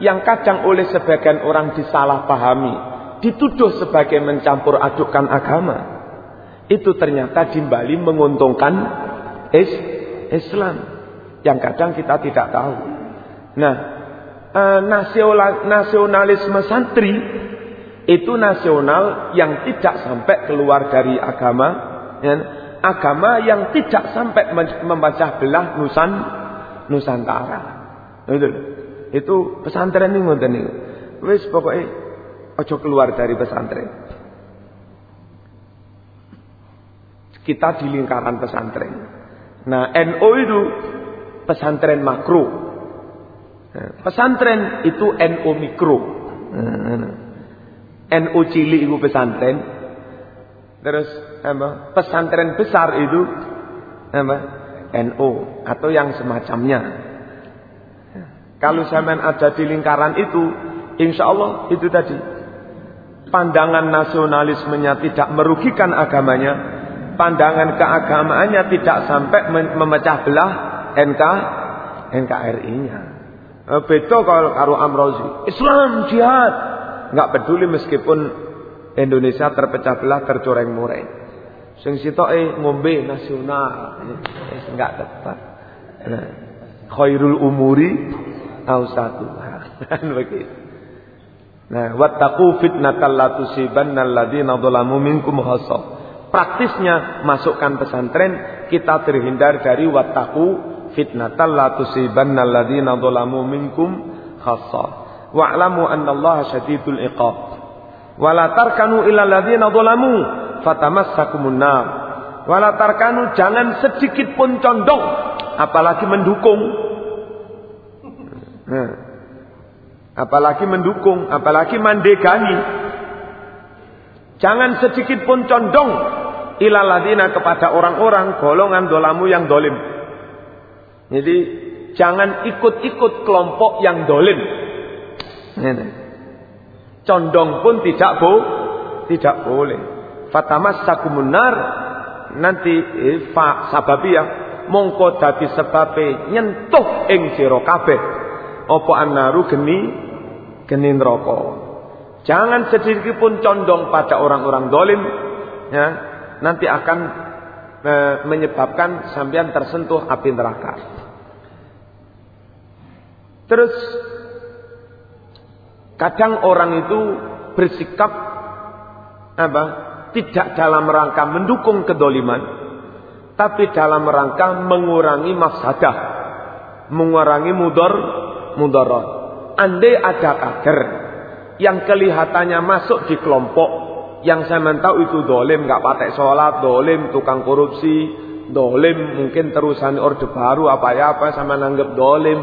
yang kadang oleh sebagian orang disalahpahami dituduh sebagai mencampur adukkan agama. Itu ternyata di Bali menguntungkan is Islam. Yang kadang kita tidak tahu. Nah, eh, nasionalisme santri itu nasional yang tidak sampai keluar dari agama. Ya, agama yang tidak sampai membaca belah nusan Nusantara. Itu, itu pesantren ini ngoten niku. Wis pokoknya Ojo keluar dari pesantren. Kita di lingkaran pesantren. Nah, NO itu pesantren makro. Nah, pesantren itu NO mikro. Nah, NO cilik itu pesantren. Terus apa? Pesantren besar itu apa? NO atau yang semacamnya. Kalau zaman ada di lingkaran itu, insya Allah itu tadi pandangan nasionalismenya tidak merugikan agamanya, pandangan keagamaannya tidak sampai memecah belah NK NKRI-nya. Eh, Beto kalau karo Amrozi, Islam jihad, nggak peduli meskipun Indonesia terpecah belah tercoreng murai. Sing sitoke ngombe nasional, enggak eh, tepat. Nah, khairul umuri ausatuha. Kan begitu. Nah, wattaqu fitnatal la tusibanna alladziina dzalamu minkum khassah. Praktisnya masukkan pesantren kita terhindar dari wattaqu fitnatal la tusibanna alladziina dzalamu minkum khassah. Wa'lamu anna Allah syadidul iqab. Wa la tarkanu ila alladziina dzalamu fatamassakumun nar. Wa la jangan sedikit pun condong apalagi mendukung. Nah, apalagi mendukung, apalagi mandegani. Jangan sedikit pun condong ilaladina kepada orang-orang golongan dolamu yang dolim. Jadi jangan ikut-ikut kelompok yang dolim. Condong pun tidak bo, tidak boleh. Fatamas sakumunar nanti eh, fa sababiyah mongko dadi sebabe nyentuh ing sira kabeh apa annaru geni geni neraka. Jangan sedikit pun condong pada orang-orang dolim, ya, nanti akan e, menyebabkan sampean tersentuh api neraka. Terus kadang orang itu bersikap apa? Tidak dalam rangka mendukung kedoliman, tapi dalam rangka mengurangi mafsadah, mengurangi mudor mudarat andai ada kader yang kelihatannya masuk di kelompok yang saya tahu itu dolim nggak pakai sholat dolim tukang korupsi dolim mungkin terusan orde baru apa ya apa sama nanggep dolim.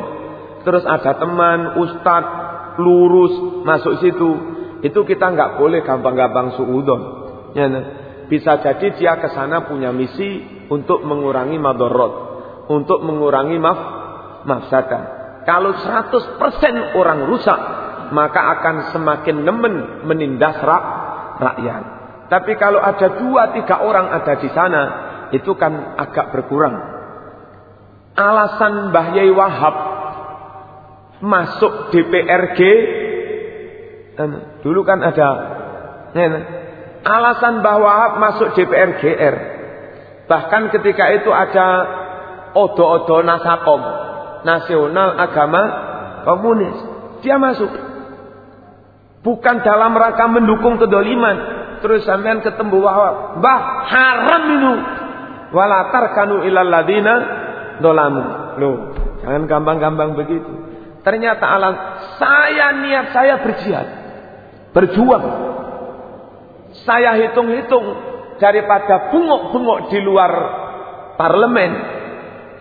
Terus ada teman ustad lurus masuk situ. Itu kita nggak boleh gampang-gampang suudon. Ya, nah. bisa jadi dia ke sana punya misi untuk mengurangi madorot untuk mengurangi maf mafsadah kalau 100% orang rusak, maka akan semakin nemen menindas rak, rakyat. Tapi kalau ada dua tiga orang ada di sana, itu kan agak berkurang. Alasan Mbah Yai Wahab masuk DPRG, dulu kan ada, alasan Mbah Wahab masuk DPRGR. Bahkan ketika itu ada odo-odo nasakom nasional agama komunis. Dia masuk. Bukan dalam rangka mendukung kedoliman. Terus sampean ketemu bahwa bah haram itu. Walatar kanu ilal ladina dolamu. Loh, jangan gampang-gampang begitu. Ternyata alam saya niat saya berjihad. Berjuang. Saya hitung-hitung daripada bungok-bungok di luar parlemen.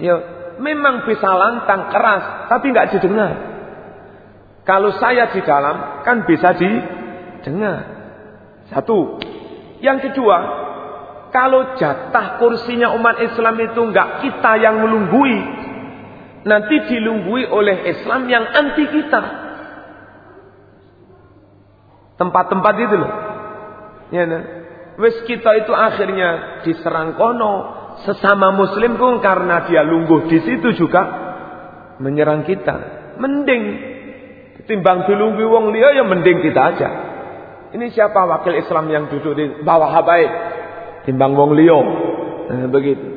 Ya, memang bisa lantang keras, tapi nggak didengar. Kalau saya di dalam kan bisa didengar. Satu. Yang kedua, kalau jatah kursinya umat Islam itu nggak kita yang melunggui, nanti dilunggui oleh Islam yang anti kita. Tempat-tempat itu loh. Ya, nah. Wes kita itu akhirnya diserang kono, sesama muslim pun karena dia lungguh di situ juga menyerang kita. Mending timbang dilungguhi wong liya ya mending kita aja. Ini siapa wakil Islam yang duduk di bawah habaib? Timbang wong liya. Nah, begitu.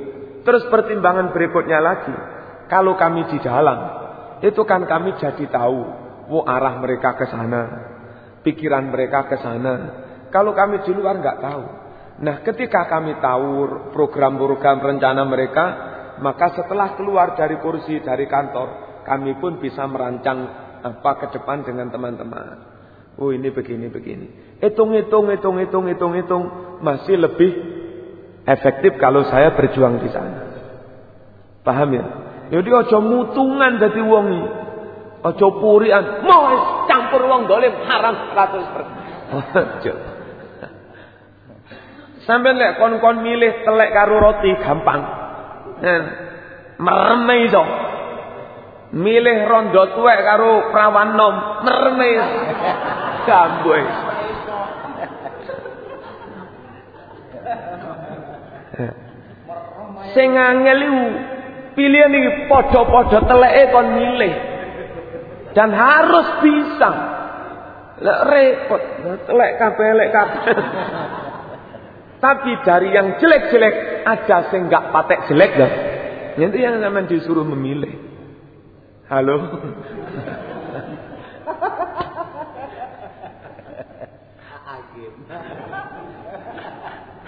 Terus pertimbangan berikutnya lagi, kalau kami di dalam, itu kan kami jadi tahu, wo arah mereka ke sana, pikiran mereka ke sana. Kalau kami di luar nggak tahu. Nah, ketika kami tahu program-program rencana mereka, maka setelah keluar dari kursi dari kantor, kami pun bisa merancang apa ke depan dengan teman-teman. Oh, ini begini begini. Hitung-hitung, hitung-hitung, hitung-hitung masih lebih efektif kalau saya berjuang di sana. Paham ya? Jadi ojo mutungan dadi wong Ojo purian, mau campur wong dolim haram 100%. Sampai lek kon-kon milih telek karo roti gampang. Nah, mereme iso. Milih rondo tuwek karo prawan nom, mereme. Gamboy. Sing angel iku pilihan iki padha-padha teleke kon milih. Dan harus bisa. Lek repot, telek kabeh lek kabeh. Tapi dari yang jelek-jelek ada sing enggak patek jelek dah. Itu yang namanya disuruh memilih. Halo.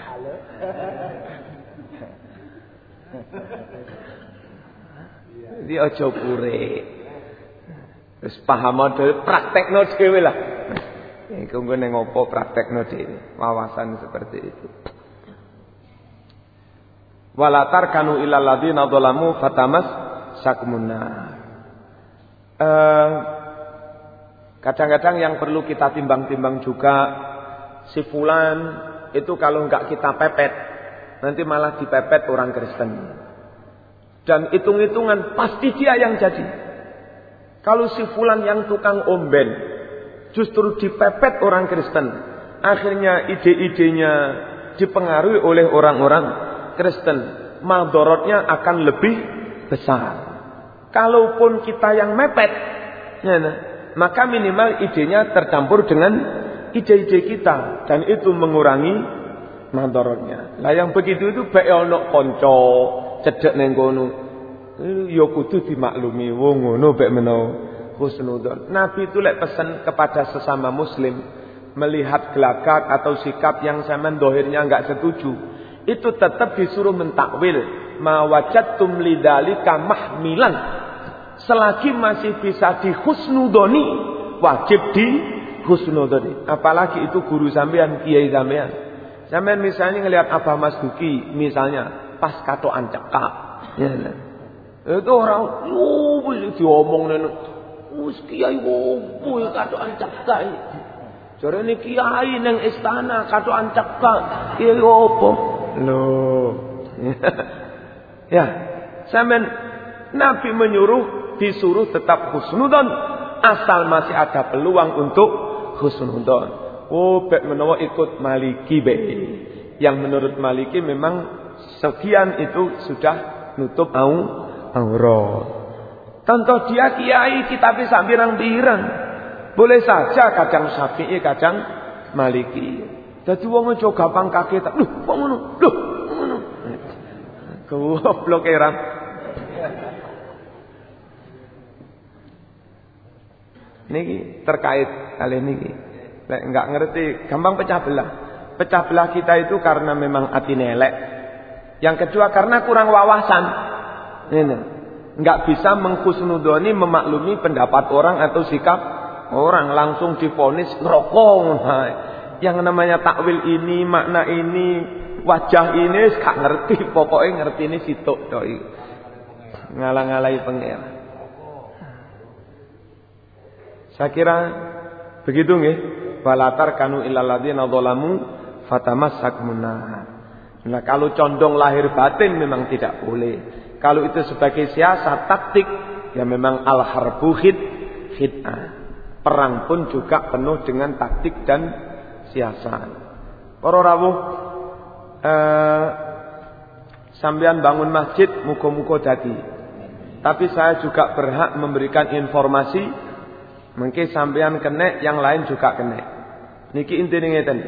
Halo. Jadi ojo pure. Terus paham dhewe, praktekno dhewe lah. Iku gue ngopo praktekno dhewe, wawasan seperti itu. Walatar kanu ilal ladina dzalamu fatamas sakmuna. Eh, kadang-kadang yang perlu kita timbang-timbang juga si fulan itu kalau enggak kita pepet nanti malah dipepet orang Kristen. Dan hitung-hitungan pasti dia yang jadi. Kalau si fulan yang tukang omben, justru dipepet orang Kristen. Akhirnya ide-idenya dipengaruhi oleh orang-orang Kristen. Madorotnya akan lebih besar. Kalaupun kita yang mepet, ya, nah, maka minimal idenya tercampur dengan ide-ide kita dan itu mengurangi madorotnya. Lah yang begitu itu bae ono kanca cedek ning kono. Ya kudu dimaklumi wong ngono bae husnudon. Nabi itu lek pesan kepada sesama muslim melihat gelagat atau sikap yang saya dohirnya enggak setuju, itu tetap disuruh mentakwil mawajattum lidalika mahmilan. Selagi masih bisa dihusnudoni, wajib di husnudoni. Apalagi itu guru sampean, kiai sampean. Sampean misalnya ngelihat Abah Mas Duki misalnya pas katoan cekak. Ya. Itu orang, yuh, diomong Wis kiai opo ya katokan cekak. Jarene kiai nang istana katokan cekak. Kiai opo? Loh. ya, sampean Nabi menyuruh disuruh tetap husnudon asal masih ada peluang untuk husnudon. Oh, bek menawa ikut Maliki be. Yang menurut Maliki memang sekian itu sudah nutup au aurat. Contoh dia kiai kita bisa birang-birang. Boleh saja kadang syafi'i, kadang maliki. Jadi wong aja gampang kaget. Loh, kok ngono? Loh, ngono. Goblok era. Niki terkait kali niki. Lek enggak ngerti, gampang pecah belah. Pecah belah kita itu karena memang hati nelek. Yang kedua karena kurang wawasan. Ini nggak bisa mengkusnudoni memaklumi pendapat orang atau sikap orang langsung difonis nah, yang namanya takwil ini makna ini wajah ini gak ngerti pokoknya ngerti ini situ doi ngalang-alai pengira. Saya kira begitu nggih. Balatar kanu ilal ladzina dzalamu fatamassakumun Nah, kalau condong lahir batin memang tidak boleh. Kalau itu sebagai siasat taktik, ya memang al-harbu khid, khid'ah. Perang pun juga penuh dengan taktik dan siasat. Para rawuh eh, sambian bangun masjid muko-muko dadi. Tapi saya juga berhak memberikan informasi mungkin sampean kena yang lain juga kena. Niki intine ngeten.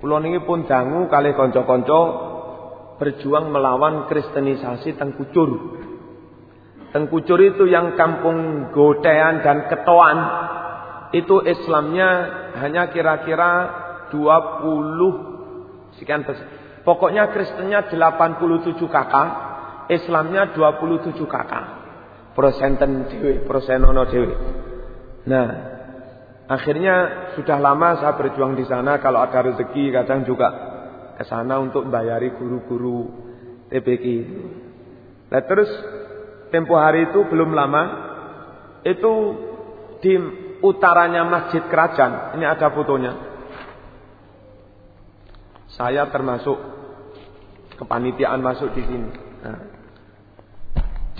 Kula niki pun dangu kali kanca-kanca berjuang melawan kristenisasi Tengkucur. Tengkucur itu yang kampung Gotean dan Ketoan itu Islamnya hanya kira-kira 20 sekian persen. Pokoknya Kristennya 87 kakak, Islamnya 27 kakak. Prosenten dewe, prosenono dewe. Nah, Akhirnya sudah lama saya berjuang di sana. Kalau ada rezeki kadang juga ke sana untuk membayari guru-guru TPK. Nah terus tempo hari itu belum lama itu di utaranya masjid kerajaan. Ini ada fotonya. Saya termasuk kepanitiaan masuk di sini. Nah,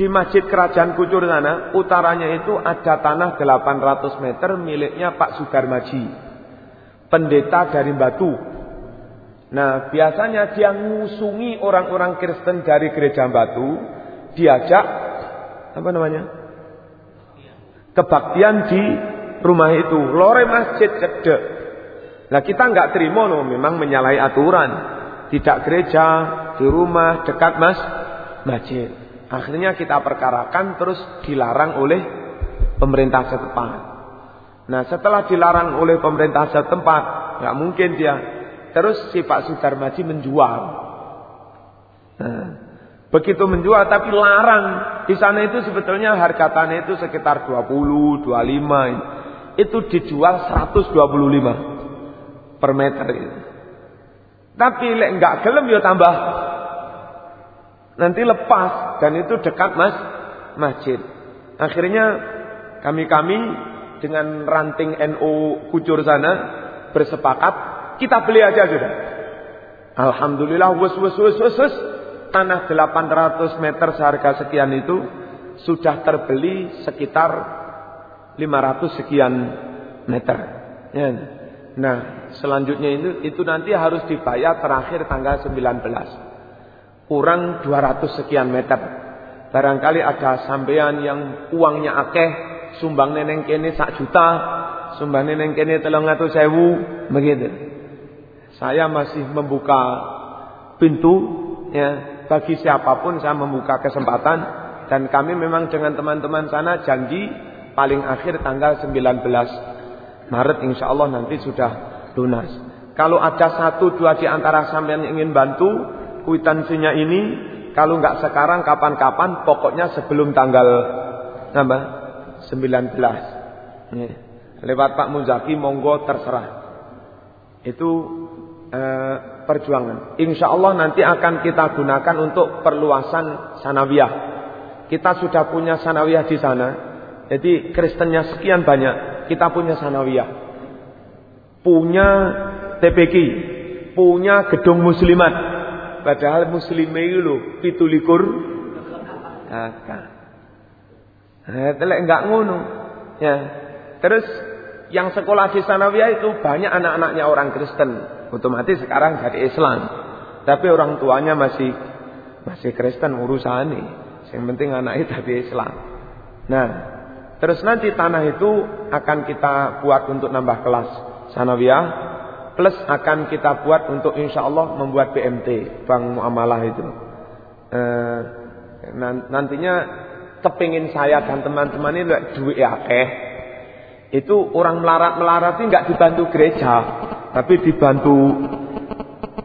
di masjid kerajaan Kucur sana, utaranya itu ada tanah 800 meter miliknya Pak Sudarmaji. Pendeta dari Batu. Nah, biasanya dia ngusungi orang-orang Kristen dari gereja Batu, diajak apa namanya? Kebaktian di rumah itu. Lore masjid cedek. Nah, kita nggak terima loh, memang menyalahi aturan. Tidak gereja, di rumah, dekat mas, masjid. Akhirnya kita perkarakan terus dilarang oleh pemerintah setempat. Nah setelah dilarang oleh pemerintah setempat, nggak mungkin dia. Terus si Pak Sudarmaji menjual. Nah, begitu menjual tapi larang. Di sana itu sebetulnya harga tanah itu sekitar 20, 25. Itu dijual 125 per meter itu. Tapi lek nggak gelem ya tambah nanti lepas dan itu dekat mas masjid. Akhirnya kami-kami dengan ranting NU kucur sana bersepakat kita beli aja sudah. Alhamdulillah wes wes wes wes, wes. tanah 800 meter seharga sekian itu sudah terbeli sekitar 500 sekian meter. Ya. Nah, selanjutnya itu itu nanti harus dibayar terakhir tanggal 19 kurang 200 sekian meter. Barangkali ada sampean yang uangnya akeh, sumbang neneng kene sak juta, sumbang neneng kene telung sewu, begitu. Saya masih membuka pintu, ya. Bagi siapa pun saya membuka kesempatan. Dan kami memang dengan teman-teman sana janji paling akhir tanggal 19 Maret insya Allah nanti sudah lunas. Kalau ada satu dua di antara sampean yang ingin bantu, kuitansinya ini kalau nggak sekarang kapan-kapan pokoknya sebelum tanggal apa? 19 Nih, lewat Pak Muzaki monggo terserah. Itu eh, perjuangan Insya Allah nanti akan kita gunakan untuk perluasan sanawiyah kita sudah punya sanawiyah di sana jadi Kristennya sekian banyak kita punya sanawiyah punya TPQ punya gedung muslimat Padahal muslim itu pitulikur. Nah, enggak ngono. Ya. Terus yang sekolah di Sanawiyah itu banyak anak-anaknya orang Kristen. Otomatis sekarang jadi Islam. Tapi orang tuanya masih masih Kristen urusan nih. Yang penting anaknya jadi Islam. Nah, terus nanti tanah itu akan kita buat untuk nambah kelas Sanawiyah plus akan kita buat untuk insya Allah membuat BMT bank muamalah itu e, nantinya kepingin saya dan teman-teman ini duit ya akeh itu orang melarat melarat ini nggak dibantu gereja tapi dibantu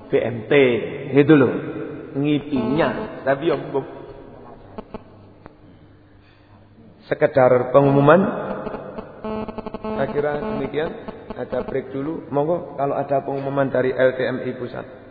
BMT itu loh. Ngipinya. Tapi om sekedar pengumuman. Saya kira demikian. Ada break dulu. Monggo kalau ada pengumuman dari LTMI pusat.